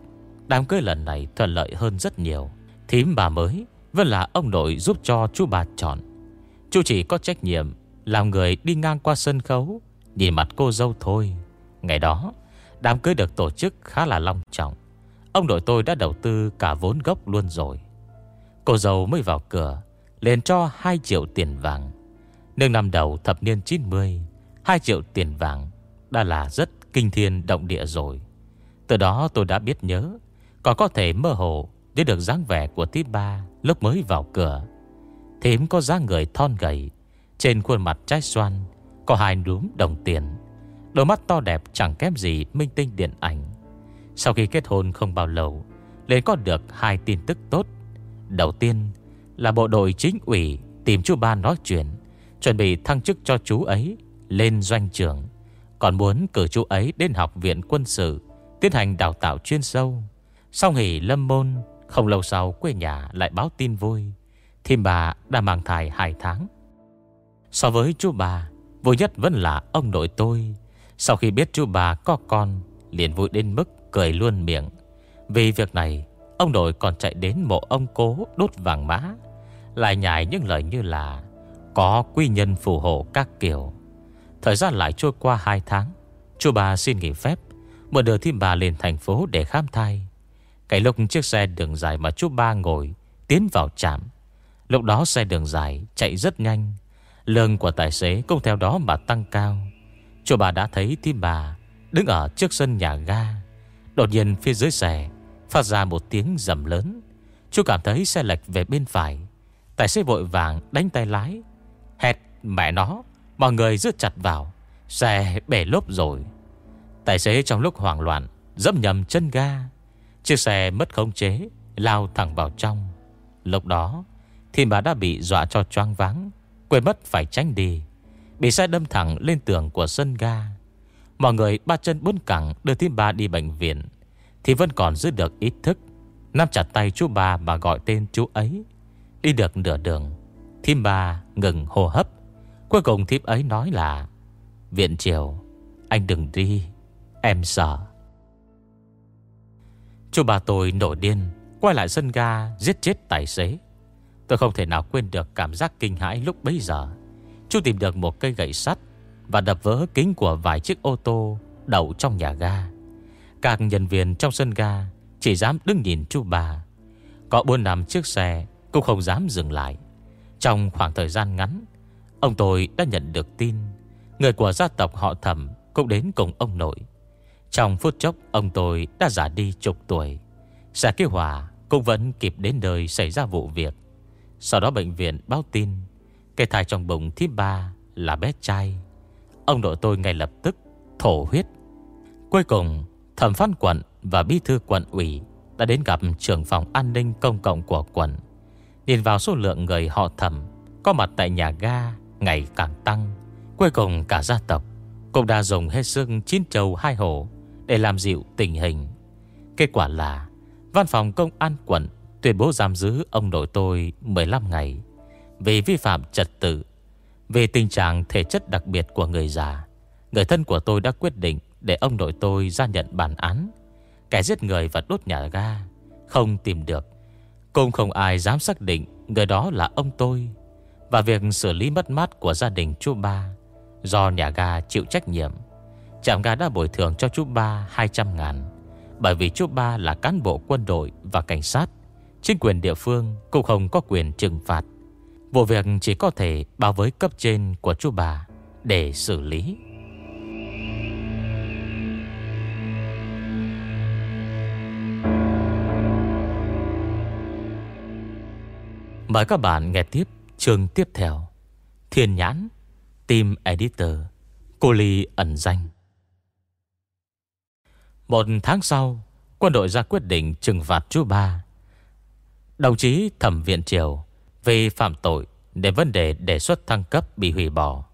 Đám cưới lần này thuận lợi hơn rất nhiều. Thím bà mới Vẫn là ông nội giúp cho chú bà chọn. Chú chỉ có trách nhiệm Làm người đi ngang qua sân khấu, Nhìn mặt cô dâu thôi. Ngày đó, Đám cưới được tổ chức khá là long trọng. Ông nội tôi đã đầu tư cả vốn gốc luôn rồi. Cô dâu mới vào cửa, liền cho 2 triệu tiền vàng. Nương năm đầu thập niên 90 2 triệu tiền vàng Đã là rất kinh thiên động địa rồi. Từ đó tôi đã biết nhớ còn có thể mơ hồ Để được dáng vẻ của tí ba Lúc mới vào cửa Thím có dáng người thon gầy Trên khuôn mặt trái xoan Có hai núm đồng tiền Đôi mắt to đẹp chẳng kém gì minh tinh điện ảnh Sau khi kết hôn không bao lâu liền có được hai tin tức tốt Đầu tiên là bộ đội chính ủy tìm chú ba nói chuyện, chuẩn bị thăng chức cho chú ấy lên doanh trưởng. Còn muốn cử chú ấy đến học viện quân sự, tiến hành đào tạo chuyên sâu. Sau nghỉ lâm môn, không lâu sau quê nhà lại báo tin vui. Thìm bà đã mang thai 2 tháng. So với chú bà, vui nhất vẫn là ông nội tôi. Sau khi biết chú bà có con, liền vui đến mức cười luôn miệng. Vì việc này, Ông nội còn chạy đến mộ ông cố đốt vàng mã Lại nhảy những lời như là Có quy nhân phù hộ các kiểu Thời gian lại trôi qua 2 tháng Chú bà xin nghỉ phép Một đưa thêm bà lên thành phố để khám thai cái lúc chiếc xe đường dài mà chú ba ngồi, Tiến vào trạm. Lúc đó xe đường dài chạy rất nhanh. Lương của tài xế cũng theo đó mà tăng cao. Chú bà đã thấy tim bà Đứng ở trước sân nhà ga. Đột nhiên phía dưới xe Phát ra một tiếng rầm lớn. Chú cảm thấy xe lệch về bên phải. Tài xế vội vàng đánh tay lái. Hẹt, mẹ nó, Mọi người rước chặt vào. Xe bể lốp rồi. Tài xế trong lúc hoảng loạn Dẫm nhầm chân ga. Chiếc xe mất khống chế, Lao thẳng vào trong. Lúc đó, Thì bà đã bị dọa cho choang váng, Quên mất phải tránh đi. Bị xe đâm thẳng lên tường của sân ga. Mọi người ba chân bốn cẳng Đưa thêm bà đi bệnh viện, thì vẫn còn giữ được ý thức. Nắm chặt tay chú bà mà gọi tên chú ấy. Đi được nửa đường Thím bà ngừng hô hấp. Cuối cùng thím ấy nói là, Viện triều, Anh đừng đi, Em sợ. Chú bà tôi nổi điên, Quay lại sân ga, giết chết tài xế. Tôi không thể nào quên được cảm giác kinh hãi lúc bấy giờ. Chú tìm được một cây gậy sắt Và đập vỡ kính của vài chiếc ô tô Đậu trong nhà ga. Các nhân viên trong sân ga Chỉ dám đứng nhìn chú bà. Có buôn nằm chiếc xe Cũng không dám dừng lại. Trong khoảng thời gian ngắn, Ông tôi đã nhận được tin Người của gia tộc họ thẩm Cũng đến cùng ông nội. Trong phút chốc, ông tôi đã già đi chục tuổi Xe cứu hỏa Cũng vẫn kịp đến nơi xảy ra vụ việc Sau đó bệnh viện báo tin Cái thai trong bụng thứ ba là bé trai Ông nội tôi ngay lập tức thổ huyết Cuối cùng, Thẩm phán quận và bí thư quận ủy đã đến gặp trưởng phòng an ninh công cộng của quận. Nhìn vào số lượng người họ thẩm, có mặt tại nhà ga ngày càng tăng. Cuối cùng cả gia tộc cũng đã dùng hết sức chín châu hai hổ để làm dịu tình hình. Kết quả là văn phòng công an quận tuyên bố giam giữ ông nội tôi 15 ngày vì vi phạm trật tự. Về tình trạng thể chất đặc biệt của người già, người thân của tôi đã quyết định để ông nội tôi ra nhận bản án Kẻ giết người và đốt nhà ga Không tìm được Cũng không ai dám xác định Người đó là ông tôi Và việc xử lý mất mát của gia đình chú ba Do nhà ga chịu trách nhiệm Trạm gà đã bồi thường cho chú ba 200 ngàn. Bởi vì chú ba là cán bộ quân đội và cảnh sát, Chính quyền địa phương cũng không có quyền trừng phạt. Vụ việc chỉ có thể báo với cấp trên của chú bà Để xử lý. Mời các bạn nghe tiếp chương tiếp theo. Thiên Nhãn, Team Editor, Cô Ly ẩn danh. Một tháng sau, Quân đội ra quyết định trừng phạt chú ba. Đồng chí thẩm viện triều Vì phạm tội Để vấn đề đề xuất thăng cấp bị hủy bỏ.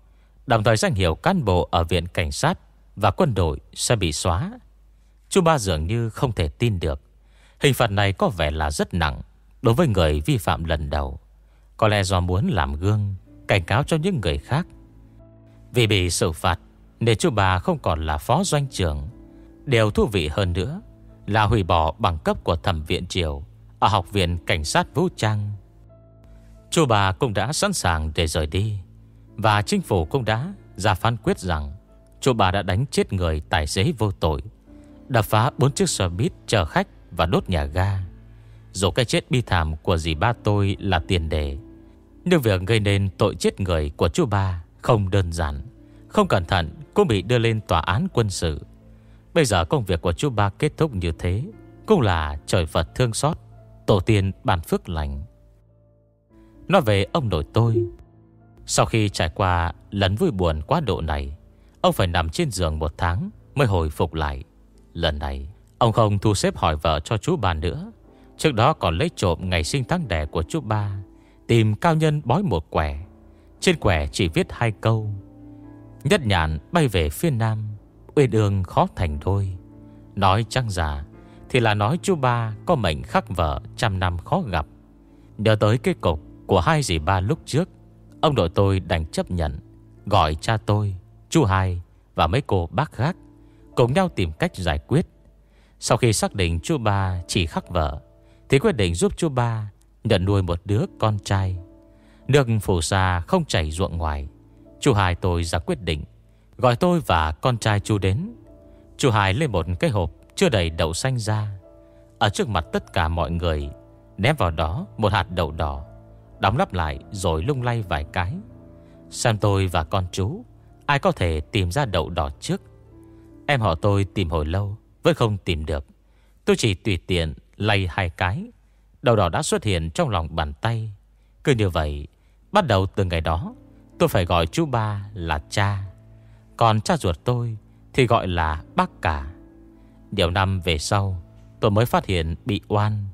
Đồng thời danh hiệu cán bộ Ở viện cảnh sát và quân đội Sẽ bị xóa. Chú ba dường như không thể tin được. Hình phạt này có vẻ là rất nặng Đối với người vi phạm lần đầu. Có lẽ do muốn làm gương, Cảnh cáo cho những người khác. Vì bị xử phạt Nên chú bà không còn là phó doanh trưởng Điều thú vị hơn nữa. Là hủy bỏ bằng cấp của thẩm viện triều, Ở học viện cảnh sát vũ trang. Chú bà cũng đã sẵn sàng để rời đi, Và chính phủ cũng đã ra phán quyết rằng Chú bà đã đánh chết người tài xế vô tội, Đập phá bốn chiếc xe buýt chở khách và đốt nhà ga. Dù cái chết bi thảm của dì ba tôi là tiền đề, Nhưng việc gây nên tội chết người của chú ba không đơn giản. Không cẩn thận cũng bị đưa lên tòa án quân sự. Bây giờ công việc của chú ba kết thúc như thế, Cũng là trời Phật thương xót, Tổ tiên bàn phước lành. Nói về ông nội tôi, Sau khi trải qua lần vui buồn quá độ này, Ông phải nằm trên giường một tháng Mới hồi phục lại. Lần này, Ông không thu xếp hỏi vợ cho chú ba nữa. Trước đó còn lấy trộm ngày sinh tháng đẻ của chú ba, Tìm cao nhân bói một quẻ. Trên quẻ chỉ viết hai câu, Nhất nhạn bay về phía nam Uyên ương khó thành đôi. Nói chăng giả Thì là nói chú ba có mệnh khắc vợ Trăm năm khó gặp. Nhớ tới cái cục của hai dì ba lúc trước Ông nội tôi đành chấp nhận Gọi cha tôi, chú hai Và mấy cô bác khác Cùng nhau tìm cách giải quyết. Sau khi xác định chú ba chỉ khắc vợ Thì quyết định giúp chú ba Nhận nuôi một đứa con trai. Nước phù sa không chảy ruộng ngoài Chú hai tôi ra quyết định Gọi tôi và con trai chú đến. Chú Hải lên một cái hộp Chưa đầy đậu xanh ra. Ở trước mặt tất cả mọi người, Ném vào đó một hạt đậu đỏ, Đóng lắp lại rồi lung lay vài cái. Xem tôi và con chú, Ai có thể tìm ra đậu đỏ trước? Em họ tôi tìm hồi lâu Vẫn không tìm được. Tôi chỉ tùy tiện lay hai cái. Đậu đỏ đã xuất hiện trong lòng bàn tay. Cứ như vậy, Bắt đầu từ ngày đó, Tôi phải gọi chú ba là cha. Còn cha ruột tôi Thì gọi là bác cả. Điều năm về sau, Tôi mới phát hiện bị oan.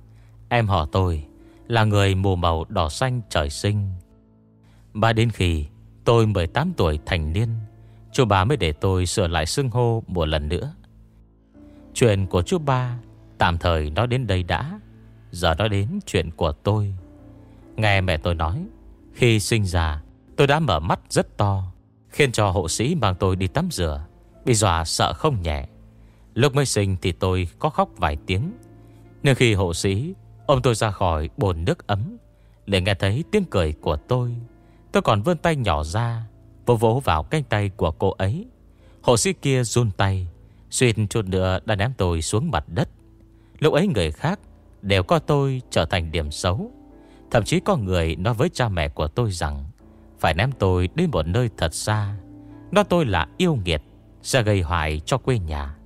Em họ tôi là người mù màu đỏ xanh trời sinh. Ba đến khi tôi 18 tuổi thành niên, Chú ba mới để tôi sửa lại xưng hô một lần nữa. Chuyện của chú ba Tạm thời nói đến đây đã. Giờ nói đến chuyện của tôi. Nghe mẹ tôi nói, Khi sinh ra, Tôi đã mở mắt rất to. Khiến cho hộ sĩ mang tôi đi tắm rửa. Bị dọa sợ không nhẹ. Lúc mới sinh thì tôi có khóc vài tiếng. Nhưng khi hộ sĩ, Ông tôi ra khỏi bồn nước ấm, Để nghe thấy tiếng cười của tôi Tôi còn vươn tay nhỏ ra, Vỗ vỗ vào cánh tay của cô ấy. Hộ sĩ kia run tay Xuyên chút nữa đã ném tôi xuống mặt đất. Lúc ấy người khác Đều coi tôi trở thành điểm xấu. Thậm chí có người nói với cha mẹ của tôi rằng phải ném tôi đến một nơi thật xa. Nói tôi là yêu nghiệt, Sẽ gây hoại cho quê nhà.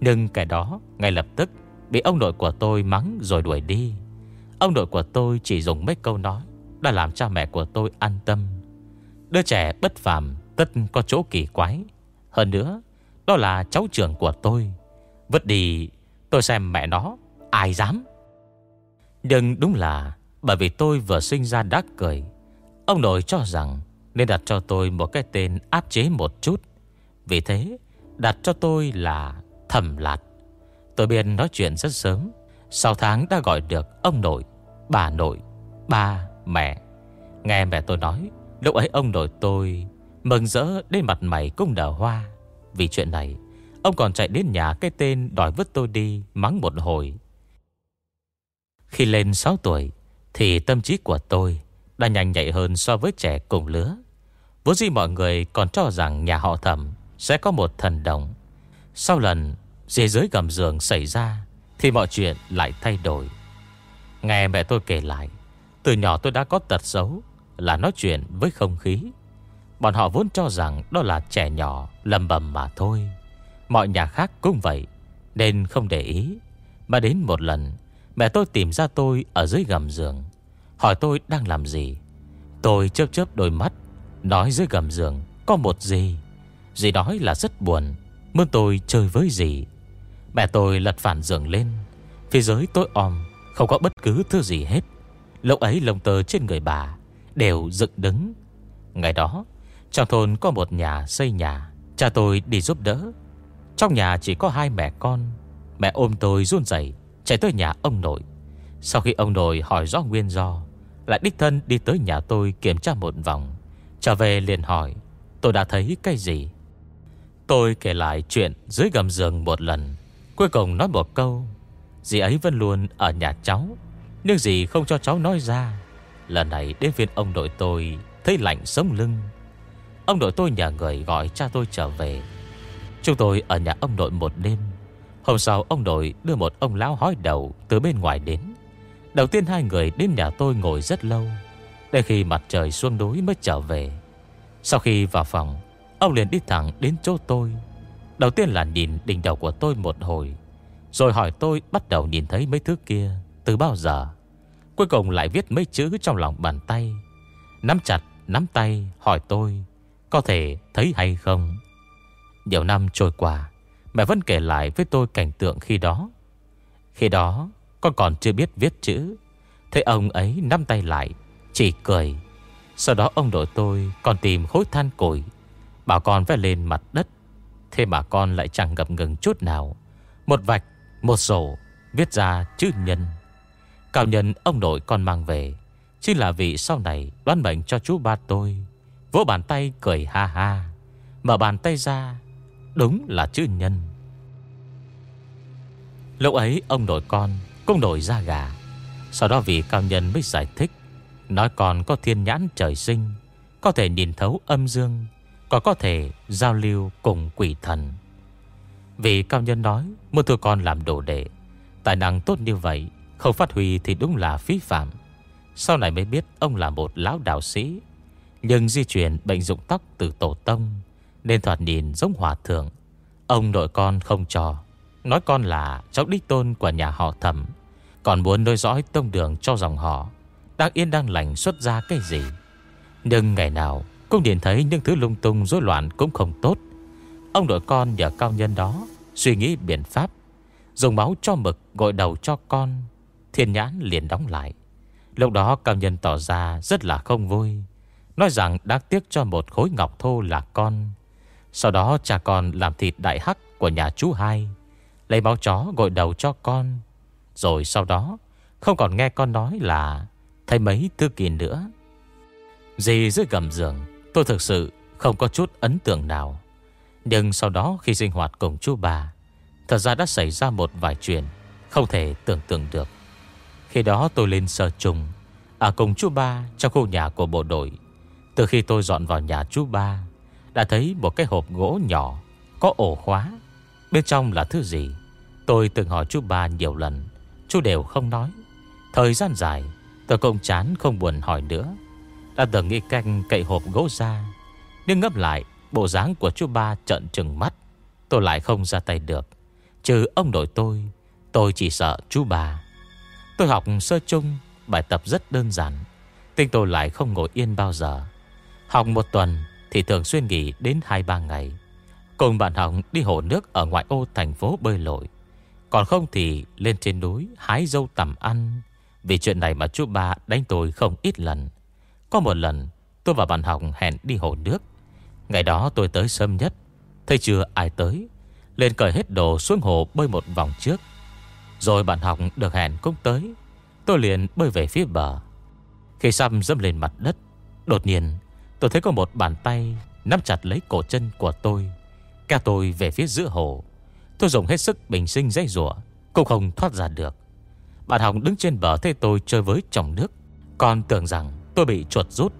Nhưng cái đó ngay lập tức Bị ông nội của tôi mắng rồi đuổi đi. Ông nội của tôi chỉ dùng mấy câu nói Đã làm cha mẹ của tôi an tâm. Đứa trẻ bất phàm Tất có chỗ kỳ quái. Hơn nữa, Đó là cháu trưởng của tôi. Vứt đi, Tôi xem mẹ nó, Ai dám? Nhưng đúng là Bởi vì tôi vừa sinh ra đã cười. Ông nội cho rằng Nên đặt cho tôi một cái tên áp chế một chút. Vì thế, Đặt cho tôi là thẩm Lạt. Tôi biết nói chuyện rất sớm. Sau tháng đã gọi được ông nội, Bà nội, Ba, mẹ. Nghe mẹ tôi nói, Lúc ấy ông nội tôi Mừng rỡ đến mặt mày cũng nở hoa. Vì chuyện này, Ông còn chạy đến nhà cái tên đòi vứt tôi đi Mắng một hồi. Khi lên 6 tuổi, Thì tâm trí của tôi đã nhanh nhạy hơn so với trẻ cùng lứa. Vốn gì mọi người còn cho rằng Nhà họ thẩm sẽ có một thần đồng. Sau lần Dì dưới gầm giường xảy ra, Thì mọi chuyện lại thay đổi. Nghe mẹ tôi kể lại, Từ nhỏ tôi đã có tật xấu, Là nói chuyện với không khí. Bọn họ vốn cho rằng đó là trẻ nhỏ, Lầm bầm mà thôi. Mọi nhà khác cũng vậy, Nên không để ý. Mà đến một lần, Mẹ tôi tìm ra tôi ở dưới gầm giường. Hỏi tôi đang làm gì? Tôi chớp chớp đôi mắt, Nói dưới gầm giường, có một gì? Dì nói là rất buồn. Muốn tôi chơi với dì Mẹ tôi lật phản giường lên. Phía dưới tối om, Không có bất cứ thứ gì hết. Lúc ấy lông tơ trên người bà Đều dựng đứng. Ngày đó, Trong thôn có một nhà xây nhà, Cha tôi đi giúp đỡ. Trong nhà chỉ có hai mẹ con. Mẹ ôm tôi run rẩy, Chạy tới nhà ông nội. Sau khi ông nội hỏi rõ nguyên do lại đích thân đi tới nhà tôi kiểm tra một vòng. Trở về liền hỏi, Tôi đã thấy cái gì? Tôi kể lại chuyện dưới gầm giường một lần, Cuối cùng nói một câu, Dì ấy vẫn luôn ở nhà cháu, Nhưng dì không cho cháu nói ra. Lần này đến viên ông đội tôi Thấy lạnh sống lưng. Ông nội tôi nhà người gọi cha tôi trở về. Chúng tôi ở nhà ông nội một đêm. Hôm sau ông nội đưa một ông lão hói đầu Từ bên ngoài đến. Đầu tiên hai người đến nhà tôi ngồi rất lâu Để khi mặt trời xuống đối mới trở về. Sau khi vào phòng, Ông liền đi thẳng đến chỗ tôi. Đầu tiên là nhìn đỉnh đầu của tôi một hồi, Rồi hỏi tôi bắt đầu nhìn thấy mấy thứ kia, Từ bao giờ. Cuối cùng lại viết mấy chữ trong lòng bàn tay. Nắm chặt, nắm tay, hỏi tôi, Có thể thấy hay không? Nhiều năm trôi qua, Mẹ vẫn kể lại với tôi cảnh tượng khi đó. Khi đó con còn chưa biết viết chữ. Thấy ông ấy nắm tay lại Chỉ cười. Sau đó ông đội tôi còn tìm khối than củi. Bảo con vẽ lên mặt đất. Thế mà con lại chẳng ngập ngừng chút nào. Một vạch, một rổ Viết ra chữ nhân. Cao nhân ông nội con mang về. Chính là vì sau này đoán mệnh cho chú ba tôi. Vỗ bàn tay cười ha ha. Mở bàn tay ra Đúng là chữ nhân. Lúc ấy ông nội con cũng nổi ra gà. Sau đó vị cao nhân mới giải thích, Nói còn có thiên nhãn trời sinh, Có thể nhìn thấu âm dương, Còn có thể giao lưu cùng quỷ thần. Vì cao nhân nói Muốn thưa con làm đồ đệ, Tài năng tốt như vậy, Không phát huy thì đúng là phí phạm. Sau này mới biết ông là một lão đạo sĩ, Nhưng di chuyển bệnh dụng tóc từ tổ tông, Nên thoạt nhìn giống hòa thượng. Ông nội con không cho, Nói con là cháu đích tôn của nhà họ thẩm. Còn muốn nối dõi tông đường cho dòng họ Đang yên đang lành xuất ra cái gì? Nhưng ngày nào Cũng nhìn thấy những thứ lung tung, rối loạn cũng không tốt. Ông đội con nhờ cao nhân đó Suy nghĩ biện pháp, Dùng máu cho mực gội đầu cho con, Thiên nhãn liền đóng lại. Lúc đó cao nhân tỏ ra rất là không vui, Nói rằng đáng tiếc cho một khối ngọc thô là con. Sau đó cha con làm thịt đại hắc của nhà chú hai, Lấy máu chó gội đầu cho con rồi sau đó, Không còn nghe con nói là Thấy mấy thư kỳ nữa. Gì dưới gầm giường, Tôi thực sự không có chút ấn tượng nào. Nhưng sau đó khi sinh hoạt cùng chú bà, Thật ra đã xảy ra một vài chuyện Không thể tưởng tượng được. Khi đó tôi lên sở trùng Ở à, cùng chú ba trong khu nhà của bộ đội. Từ khi tôi dọn vào nhà chú ba, Đã thấy một cái hộp gỗ nhỏ Có ổ khóa. Bên trong là thứ gì? Tôi từng hỏi chú ba nhiều lần. Chú đều không nói. Thời gian dài tôi cũng chán không buồn hỏi nữa. Đã từng nghĩ canh cậy hộp gỗ ra, Nhưng ngấp lại, Bộ dáng của chú ba trận trừng mắt. Tôi lại không ra tay được, Trừ ông nội tôi Tôi chỉ sợ chú bà Tôi học sơ chung, Bài tập rất đơn giản Tinh tôi lại không ngồi yên bao giờ. Học một tuần Thì thường xuyên nghỉ đến 2-3 ngày. Cùng bạn học đi hồ nước Ở ngoại ô thành phố bơi lội. Còn không thì lên trên núi Hái dâu tầm ăn. Vì chuyện này mà chú ba đánh tôi không ít lần. Có một lần, tôi và bạn học hẹn đi hồ nước. Ngày đó tôi tới sớm nhất. Thấy chưa ai tới. Lên cởi hết đồ xuống hồ bơi một vòng trước. Rồi bạn học được hẹn cũng tới. Tôi liền bơi về phía bờ. Khi xăm dâm lên mặt đất, Đột nhiên tôi thấy có một bàn tay Nắm chặt lấy cổ chân của tôi, Kéo tôi về phía giữa hồ. Tôi dùng hết sức bình sinh dây rủa, Cũng không thoát ra được. Bạn học đứng trên bờ thấy tôi chơi với trong nước, Còn tưởng rằng tôi bị chuột rút.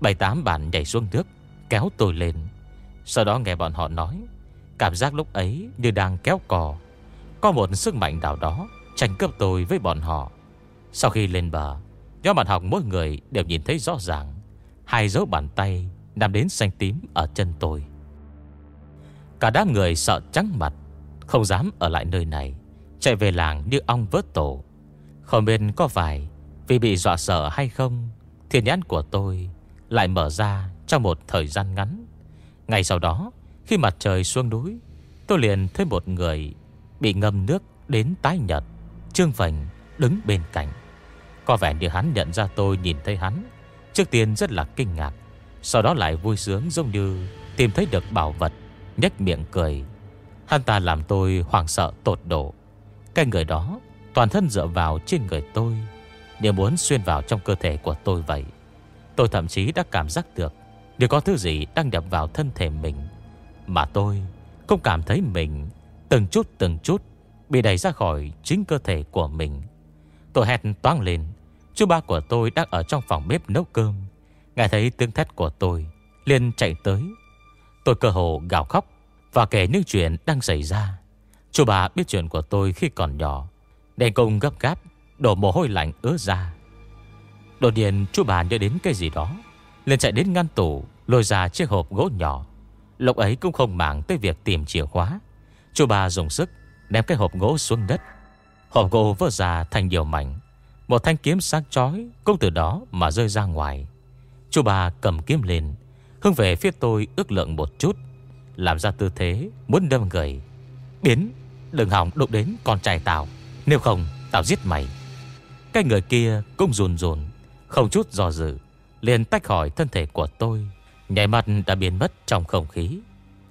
Bảy tám bạn nhảy xuống nước, Kéo tôi lên. Sau đó nghe bọn họ nói, Cảm giác lúc ấy như đang kéo cò. Có một sức mạnh nào đó Tranh cướp tôi với bọn họ. Sau khi lên bờ, Nhóm bạn học mỗi người đều nhìn thấy rõ ràng, Hai dấu bàn tay Nằm đến xanh tím ở chân tôi. Cả đám người sợ trắng mặt không dám ở lại nơi này, Chạy về làng như ong vớt tổ. Không biết có phải Vì bị dọa sợ hay không, Thiên nhãn của tôi Lại mở ra trong một thời gian ngắn. Ngay sau đó, Khi mặt trời xuống núi, Tôi liền thấy một người Bị ngâm nước đến tái nhật Trương Vành đứng bên cạnh. Có vẻ như hắn nhận ra tôi nhìn thấy hắn, Trước tiên rất là kinh ngạc, Sau đó lại vui sướng giống như Tìm thấy được bảo vật, nhếch miệng cười. Hắn ta làm tôi hoảng sợ tột độ. Cái người đó Toàn thân dựa vào trên người tôi, Như muốn xuyên vào trong cơ thể của tôi vậy. Tôi thậm chí đã cảm giác được Nếu có thứ gì đang nhập vào thân thể mình, Mà tôi không cảm thấy mình Từng chút từng chút Bị đẩy ra khỏi chính cơ thể của mình. Tôi hét toán lên, Chú ba của tôi đang ở trong phòng bếp nấu cơm. Nghe thấy tiếng thét của tôi, liền chạy tới. Tôi cơ hồ gào khóc. Và kể những chuyện đang xảy ra. Chú bà biết chuyện của tôi khi còn nhỏ. Đèn công gấp gáp, Đổ mồ hôi lạnh ứa ra. Đột nhiên, chú bà nhớ đến cái gì đó. Liền chạy đến ngăn tủ, Lôi ra chiếc hộp gỗ nhỏ. Lúc ấy cũng không màng tới việc tìm chìa khóa. Chú bà dùng sức Ném cái hộp gỗ xuống đất. Hộp gỗ vỡ ra thành nhiều mảnh. Một thanh kiếm sáng chói Cũng từ đó mà rơi ra ngoài. Chú bà cầm kiếm lên. Hướng về phía tôi ước lượng một chút. Làm ra tư thế muốn đâm người. Biến, Đừng hỏng đụng đến con trai tao, Nếu không tao giết mày. Cái người kia cũng rùn rùn Không chút do dự, Liền tách khỏi thân thể của tôi. Nhảy mặt đã biến mất trong không khí.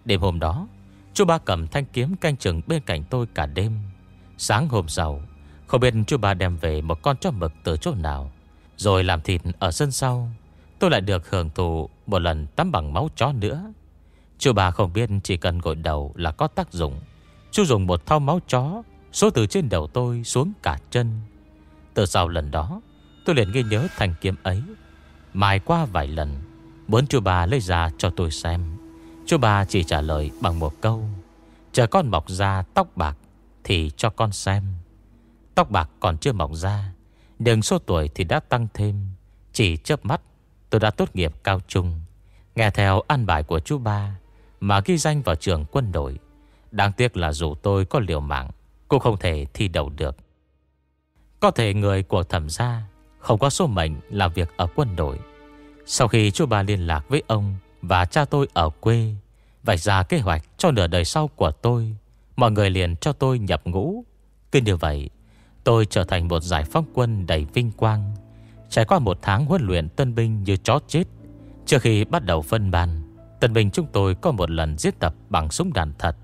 Đêm hôm đó, Chú ba cầm thanh kiếm canh chừng bên cạnh tôi cả đêm. Sáng hôm sau, Không biết chú ba đem về một con chó mực từ chỗ nào, Rồi làm thịt ở sân sau. Tôi lại được hưởng thụ một lần tắm bằng máu chó nữa. Chú bà không biết chỉ cần gội đầu là có tác dụng. Chú dùng một thau máu chó, Số từ trên đầu tôi xuống cả chân. Từ sau lần đó, Tôi liền ghi nhớ thanh kiếm ấy. Mài qua vài lần, Muốn chú bà lấy ra cho tôi xem. Chú bà chỉ trả lời bằng một câu, Chờ con mọc ra tóc bạc Thì cho con xem. Tóc bạc còn chưa mọc ra, đường số tuổi thì đã tăng thêm. Chỉ chớp mắt, Tôi đã tốt nghiệp cao trung. Nghe theo an bài của chú ba mà ghi danh vào trường quân đội. Đáng tiếc là dù tôi có liều mạng, Cũng không thể thi đậu được. Có thể người của thẩm gia Không có số mệnh làm việc ở quân đội. Sau khi chú ba liên lạc với ông Và cha tôi ở quê, Vạch ra kế hoạch cho nửa đời sau của tôi, Mọi người liền cho tôi nhập ngũ. Cứ như vậy, Tôi trở thành một giải phóng quân đầy vinh quang. Trải qua một tháng huấn luyện tân binh như chó chết, Trước khi bắt đầu phân ban Tần Bình chúng tôi có một lần giết tập bằng súng đạn thật.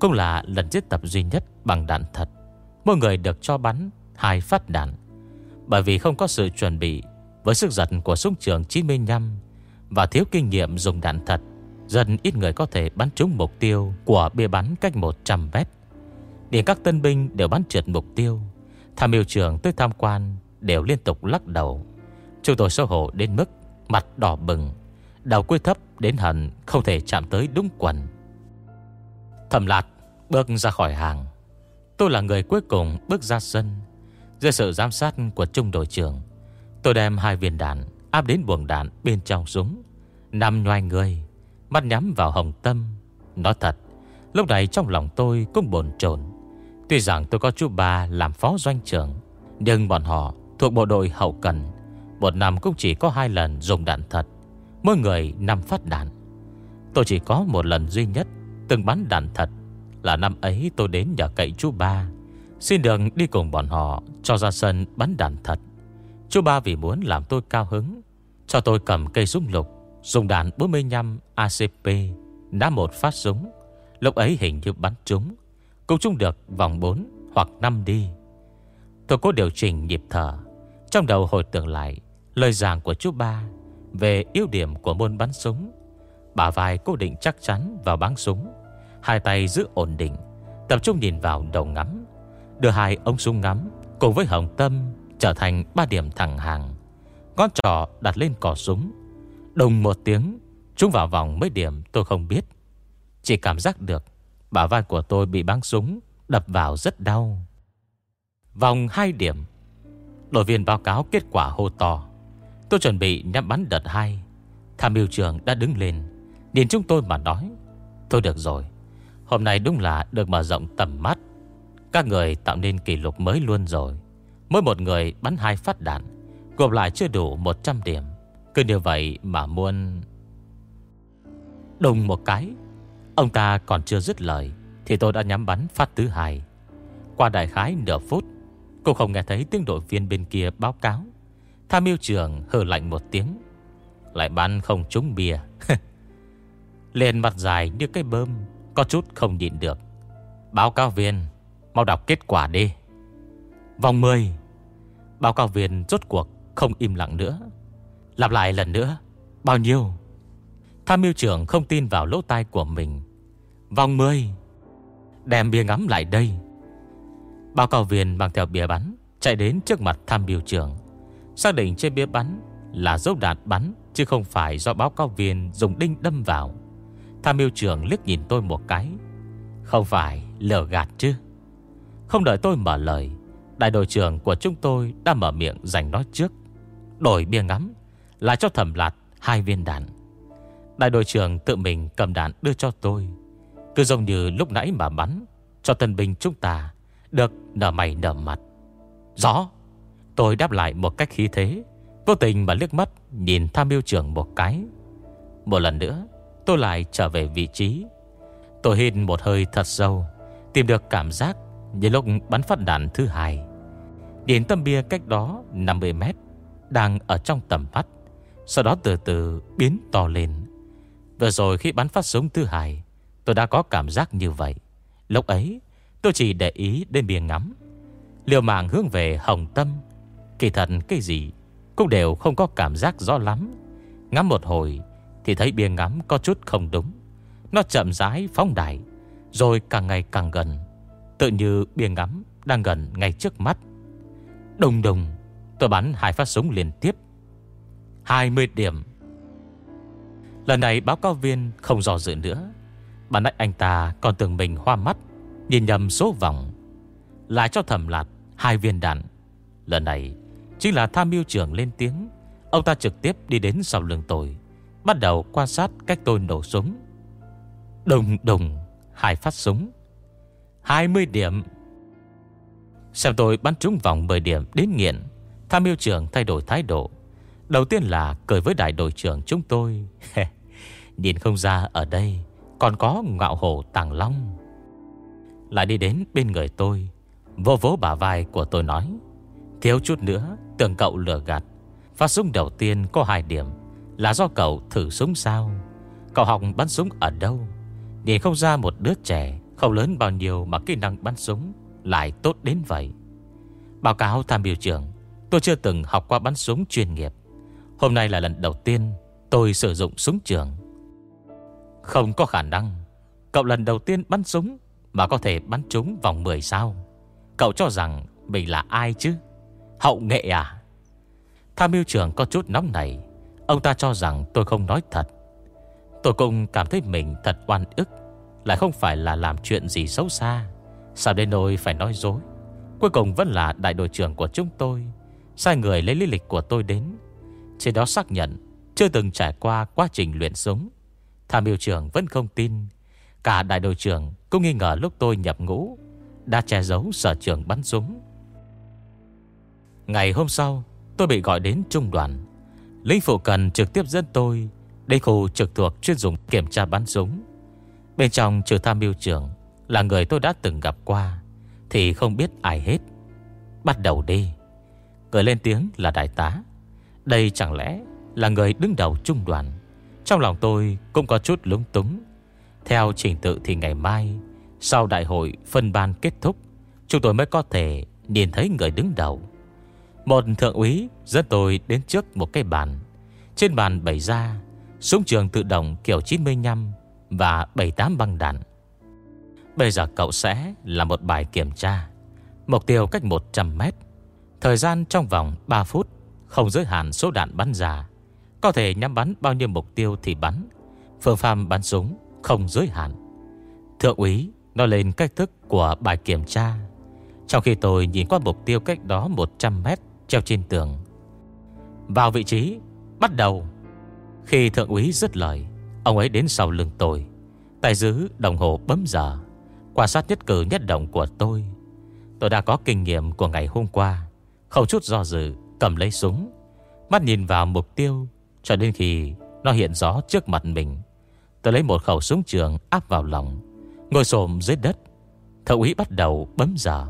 Cũng là lần giết tập duy nhất bằng đạn thật. Mỗi người được cho bắn hai phát đạn. Bởi vì không có sự chuẩn bị Với sức giật của súng trường 95 Và thiếu kinh nghiệm dùng đạn thật Dần ít người có thể bắn trúng mục tiêu Của bia bắn cách 100 mét. Điện các tân binh đều bắn trượt mục tiêu. Tham yêu trường tới tham quan Đều liên tục lắc đầu. Chúng tôi xấu hổ đến mức Mặt đỏ bừng. Đầu cuối thấp đến hẳn Không thể chạm tới đúng quần. Thầm lạt bước ra khỏi hàng. Tôi là người cuối cùng bước ra sân. Dưới sự giám sát của trung đội trưởng, Tôi đem hai viên đạn Áp đến buồng đạn bên trong súng. Nằm nhoài người, Mắt nhắm vào hồng tâm. Nói thật, Lúc này trong lòng tôi cũng bồn chồn. Tuy rằng tôi có chú ba làm phó doanh trưởng, Nhưng bọn họ thuộc bộ đội hậu cần. Một năm cũng chỉ có hai lần dùng đạn thật. Mỗi người 5 phát đạn Tôi chỉ có một lần duy nhất Từng bắn đạn thật Là năm ấy tôi đến nhà cậy chú ba. Xin đường đi cùng bọn họ Cho ra sân bắn đạn thật. Chú ba vì muốn làm tôi cao hứng, Cho tôi cầm cây súng lục, Dùng đạn 45 ACP Đã một phát súng. Lúc ấy hình như bắn trúng, Cũng trúng được vòng 4 hoặc 5 đi. Tôi cố điều chỉnh nhịp thở, Trong đầu hồi tưởng lại Lời giảng của chú ba. Về ưu điểm của môn bắn súng. Bả vai cố định chắc chắn vào bắn súng, Hai tay giữ ổn định, Tập trung nhìn vào đầu ngắm, Đưa hai ống súng ngắm Cùng với hồng tâm Trở thành ba điểm thẳng hàng. Con trỏ đặt lên cỏ súng Đồng một tiếng chúng vào vòng mấy điểm tôi không biết. Chỉ cảm giác được Bả vai của tôi bị bắn súng Đập vào rất đau. Vòng hai điểm, Đội viên báo cáo kết quả hô to. Tôi chuẩn bị nhắm bắn đợt 2 Tham mưu trường đã đứng lên, Nhìn chúng tôi mà nói, Thôi được rồi, Hôm nay đúng là được mở rộng tầm mắt. Các người tạo nên kỷ lục mới luôn rồi. Mỗi một người bắn hai phát đạn, Gộp lại chưa đủ 100 điểm. Cứ như vậy mà muôn Đùng một cái, Ông ta còn chưa dứt lời Thì tôi đã nhắm bắn phát thứ hai. Qua đại khái nửa phút, Cô không nghe thấy tiếng đội viên bên kia báo cáo. Tham yêu trưởng hờ lạnh một tiếng. Lại bắn không trúng bia Lên mặt dài như cái bơm, Có chút không nhịn được. Báo cáo viên, Mau đọc kết quả đi. Vòng 10 Báo cáo viên rốt cuộc không im lặng nữa. Lặp lại lần nữa, Bao nhiêu? Tham mưu trưởng không tin vào lỗ tai của mình. Vòng 10 Đem bia ngắm lại đây. Báo cáo viên mang theo bia bắn, Chạy đến trước mặt tham mưu trưởng Xác định trên bia bắn Là dấu đạn bắn, Chứ không phải do báo cáo viên dùng đinh đâm vào. Tham mưu trưởng liếc nhìn tôi một cái. Không phải lừa gạt chứ? Không đợi tôi mở lời, Đại đội trưởng của chúng tôi đã mở miệng giành nói trước. Đổi bia ngắm Lại cho thẩm lạt hai viên đạn. Đại đội trưởng tự mình cầm đạn đưa cho tôi. Cứ giống như lúc nãy mà bắn, Cho tân binh chúng ta Được nở mày nở mặt. Rõ Tôi đáp lại một cách khí thế. Vô tình mà liếc mắt, Nhìn tham mưu trưởng một cái. Một lần nữa, tôi lại trở về vị trí. Tôi hít một hơi thật sâu, Tìm được cảm giác Như lúc bắn phát đạn thứ hai. Điện tâm bia cách đó 50 mét, Đang ở trong tầm mắt, Sau đó từ từ biến to lên. Vừa rồi khi bắn phát súng thứ hai, Tôi đã có cảm giác như vậy. Lúc ấy, tôi chỉ để ý đến bia ngắm. Liều mạng hướng về hồng tâm. Kỳ thật cái gì Cũng đều không có cảm giác rõ lắm. Ngắm một hồi Thì thấy bia ngắm có chút không đúng. Nó chậm rãi phóng đại, Rồi càng ngày càng gần Tự như bia ngắm đang gần ngay trước mắt. Đùng đùng, Tôi bắn hai phát súng liên tiếp. 20 điểm. Lần này báo cáo viên không dò dự nữa. Bản nãy anh ta còn tưởng mình hoa mắt, Nhìn nhầm số vòng. Lại cho thầm lạt hai viên đạn. Lần này Chính là tham mưu trưởng lên tiếng. Ông ta trực tiếp đi đến sau lưng tôi, Bắt đầu quan sát cách tôi nổ súng. Đùng đùng, Hai phát súng. 20 điểm. Xem tôi bắn trúng vòng 10 điểm đến nghiện, Tham mưu trưởng thay đổi thái độ. Đầu tiên là cười với đại đội trưởng chúng tôi. Nhìn không ra ở đây Còn có ngạo hổ tàng long. Lại đi đến bên người tôi, Vô vỗ bả vai của tôi nói Thiếu chút nữa, Tưởng cậu lừa gạt. Phát súng đầu tiên có hai điểm, Là do cậu thử súng sao? Cậu học bắn súng ở đâu? Nhìn không ra một đứa trẻ, Không lớn bao nhiêu mà kỹ năng bắn súng, Lại tốt đến vậy. Báo cáo tham biểu trưởng, Tôi chưa từng học qua bắn súng chuyên nghiệp. Hôm nay là lần đầu tiên Tôi sử dụng súng trường. Không có khả năng. Cậu lần đầu tiên bắn súng Mà có thể bắn trúng vòng 10 sao? Cậu cho rằng mình là ai chứ? Hậu nghệ à? Tham mưu trưởng có chút nóng này Ông ta cho rằng tôi không nói thật. Tôi cũng cảm thấy mình thật oan ức. Lại không phải là làm chuyện gì xấu xa. Sao đến nỗi phải nói dối? Cuối cùng vẫn là đại đội trưởng của chúng tôi. Sai người lấy lý lịch của tôi đến. Trên đó xác nhận, Chưa từng trải qua quá trình luyện súng. Tham mưu trưởng vẫn không tin. Cả đại đội trưởng cũng nghi ngờ lúc tôi nhập ngũ, Đã che giấu sở trường bắn súng. Ngày hôm sau, Tôi bị gọi đến trung đoàn. Lính phụ cần trực tiếp dẫn tôi Đến khu trực thuộc chuyên dùng kiểm tra bắn súng. Bên trong trừ tham mưu trưởng Là người tôi đã từng gặp qua, Thì không biết ai hết. Bắt đầu đi. Người lên tiếng là đại tá. Đây chẳng lẽ là người đứng đầu trung đoàn. Trong lòng tôi cũng có chút lúng túng. Theo trình tự thì ngày mai, Sau đại hội phân ban kết thúc, Chúng tôi mới có thể nhìn thấy người đứng đầu một thượng úy dẫn tôi đến trước một cái bàn. Trên bàn bày ra Súng trường tự động kiểu 95 Và 78 băng đạn. Bây giờ cậu sẽ là một bài kiểm tra. Mục tiêu cách 100 mét. Thời gian trong vòng 3 phút, Không giới hạn số đạn bắn ra. Có thể nhắm bắn bao nhiêu mục tiêu thì bắn. Phương pháp bắn súng không giới hạn. Thượng úy nói lên cách thức của bài kiểm tra. Trong khi tôi nhìn qua mục tiêu cách đó 100 mét treo trên tường. Vào vị trí, Bắt đầu. Khi thượng úy dứt lời, Ông ấy đến sau lưng tôi. Tay giữ đồng hồ bấm giờ. Quan sát nhất cử nhất động của tôi. Tôi đã có kinh nghiệm của ngày hôm qua. Không chút do dự, Cầm lấy súng. Mắt nhìn vào mục tiêu, Cho đến khi nó hiện rõ trước mặt mình. Tôi lấy một khẩu súng trường áp vào lòng. Ngồi xồm dưới đất. Thượng úy bắt đầu bấm giờ.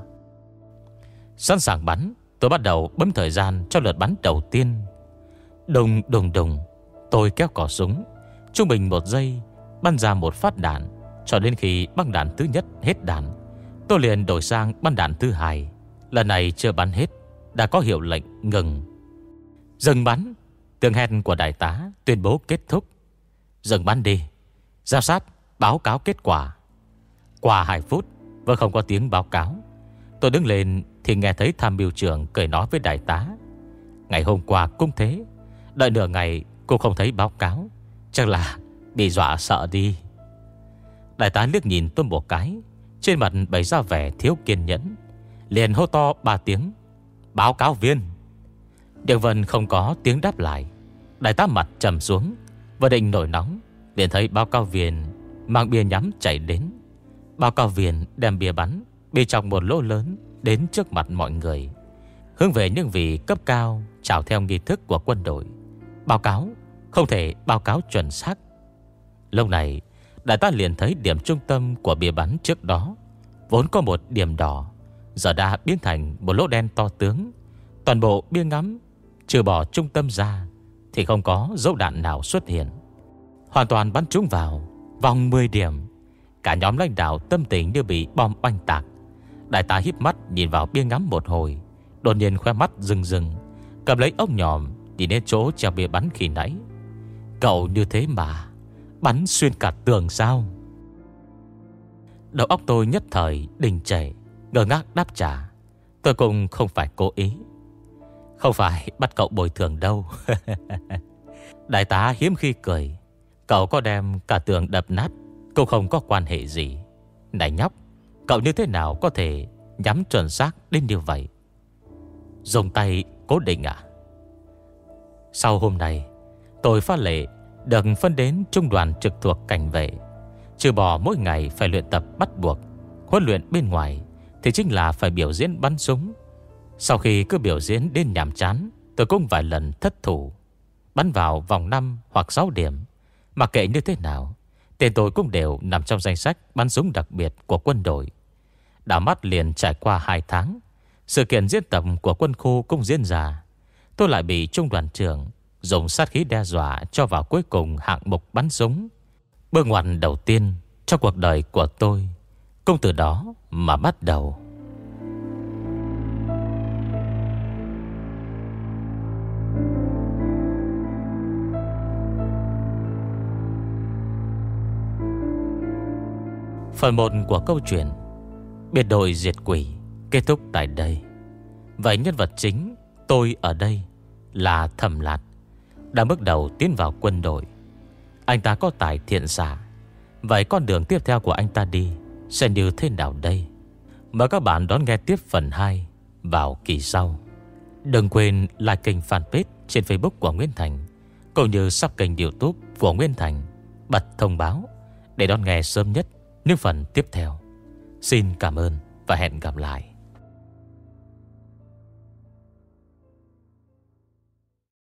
Sẵn sàng bắn. Tôi bắt đầu bấm thời gian cho lượt bắn đầu tiên. Đùng đùng đùng, Tôi kéo cỏ súng. Trung bình một giây, Bắn ra một phát đạn, Cho đến khi băng đạn thứ nhất hết đạn. Tôi liền đổi sang bắn đạn thứ hai. Lần này chưa bắn hết, Đã có hiệu lệnh ngừng. Dừng bắn Tường hẹn của đại tá tuyên bố kết thúc. Dừng bắn đi Giao sát, báo cáo kết quả. Qua 2 phút, Vẫn không có tiếng báo cáo. Tôi đứng lên thì nghe thấy tham mưu trưởng cười nói với đại tá. Ngày hôm qua cũng thế, Đợi nửa ngày cô không thấy báo cáo, Chắc là bị dọa sợ đi. Đại tá liếc nhìn tôi một cái, Trên mặt bày ra vẻ thiếu kiên nhẫn, Liền hô to ba tiếng, Báo cáo viên. Điện Vân không có tiếng đáp lại. Đại tá mặt trầm xuống Và định nổi nóng, Liền thấy báo cáo viên Mang bia nhắm chạy đến. Báo cáo viên đem bia bắn Bị trong một lỗ lớn Đến trước mặt mọi người. Hướng về những vị cấp cao Chào theo nghi thức của quân đội. Báo cáo, Không thể báo cáo chuẩn xác. Lâu này, Đại tá liền thấy điểm trung tâm của bia bắn trước đó, Vốn có một điểm đỏ, Giờ đã biến thành một lỗ đen to tướng. Toàn bộ bia ngắm, Trừ bỏ trung tâm ra, Thì không có dấu đạn nào xuất hiện. Hoàn toàn bắn trúng vào, Vòng 10 điểm. Cả nhóm lãnh đạo tâm tình như bị bom oanh tạc. Đại tá híp mắt nhìn vào bia ngắm một hồi, Đột nhiên khoe mắt rừng rừng Cầm lấy ốc nhòm, Đi đến chỗ treo bia bắn khi nãy. Cậu như thế mà, Bắn xuyên cả tường sao? Đầu óc tôi nhất thời đình chảy Ngờ ngác đáp trả. Tôi cũng không phải cố ý. Không phải bắt cậu bồi thường đâu. Đại tá hiếm khi cười. Cậu có đem cả tường đập nát, Cũng không có quan hệ gì. Này nhóc. Cậu như thế nào có thể nhắm chuẩn xác đến như vậy? Dùng tay cố định à? Sau hôm nay, Tôi phát lệ Được phân đến trung đoàn trực thuộc cảnh vệ. Trừ bỏ mỗi ngày phải luyện tập bắt buộc, Huấn luyện bên ngoài Thì chính là phải biểu diễn bắn súng. Sau khi cứ biểu diễn đến nhàm chán, Tôi cũng vài lần thất thủ. Bắn vào vòng 5 hoặc 6 điểm Mà kệ như thế nào, Tên tôi cũng đều nằm trong danh sách bắn súng đặc biệt của quân đội đã mắt liền trải qua 2 tháng. Sự kiện diễn tập của quân khu cũng diễn ra. Tôi lại bị trung đoàn trưởng dùng sát khí đe dọa cho vào cuối cùng hạng mục bắn súng. Bước ngoặt đầu tiên trong cuộc đời của tôi cũng từ đó mà bắt đầu. Phần 1 của câu chuyện Biệt đội diệt quỷ Kết thúc tại đây. Vậy nhân vật chính tôi ở đây Là Thẩm Lạt, Đã bước đầu tiến vào quân đội. Anh ta có tài thiện giả Vậy con đường tiếp theo của anh ta đi Sẽ như thế nào đây? Mời các bạn đón nghe tiếp phần 2 Vào kỳ sau. Đừng quên like kênh fanpage Trên facebook của Nguyễn Thành, Cũng như sub kênh youtube của Nguyễn Thành Bật thông báo Để đón nghe sớm nhất những phần tiếp theo. Xin cảm ơn và hẹn gặp lại.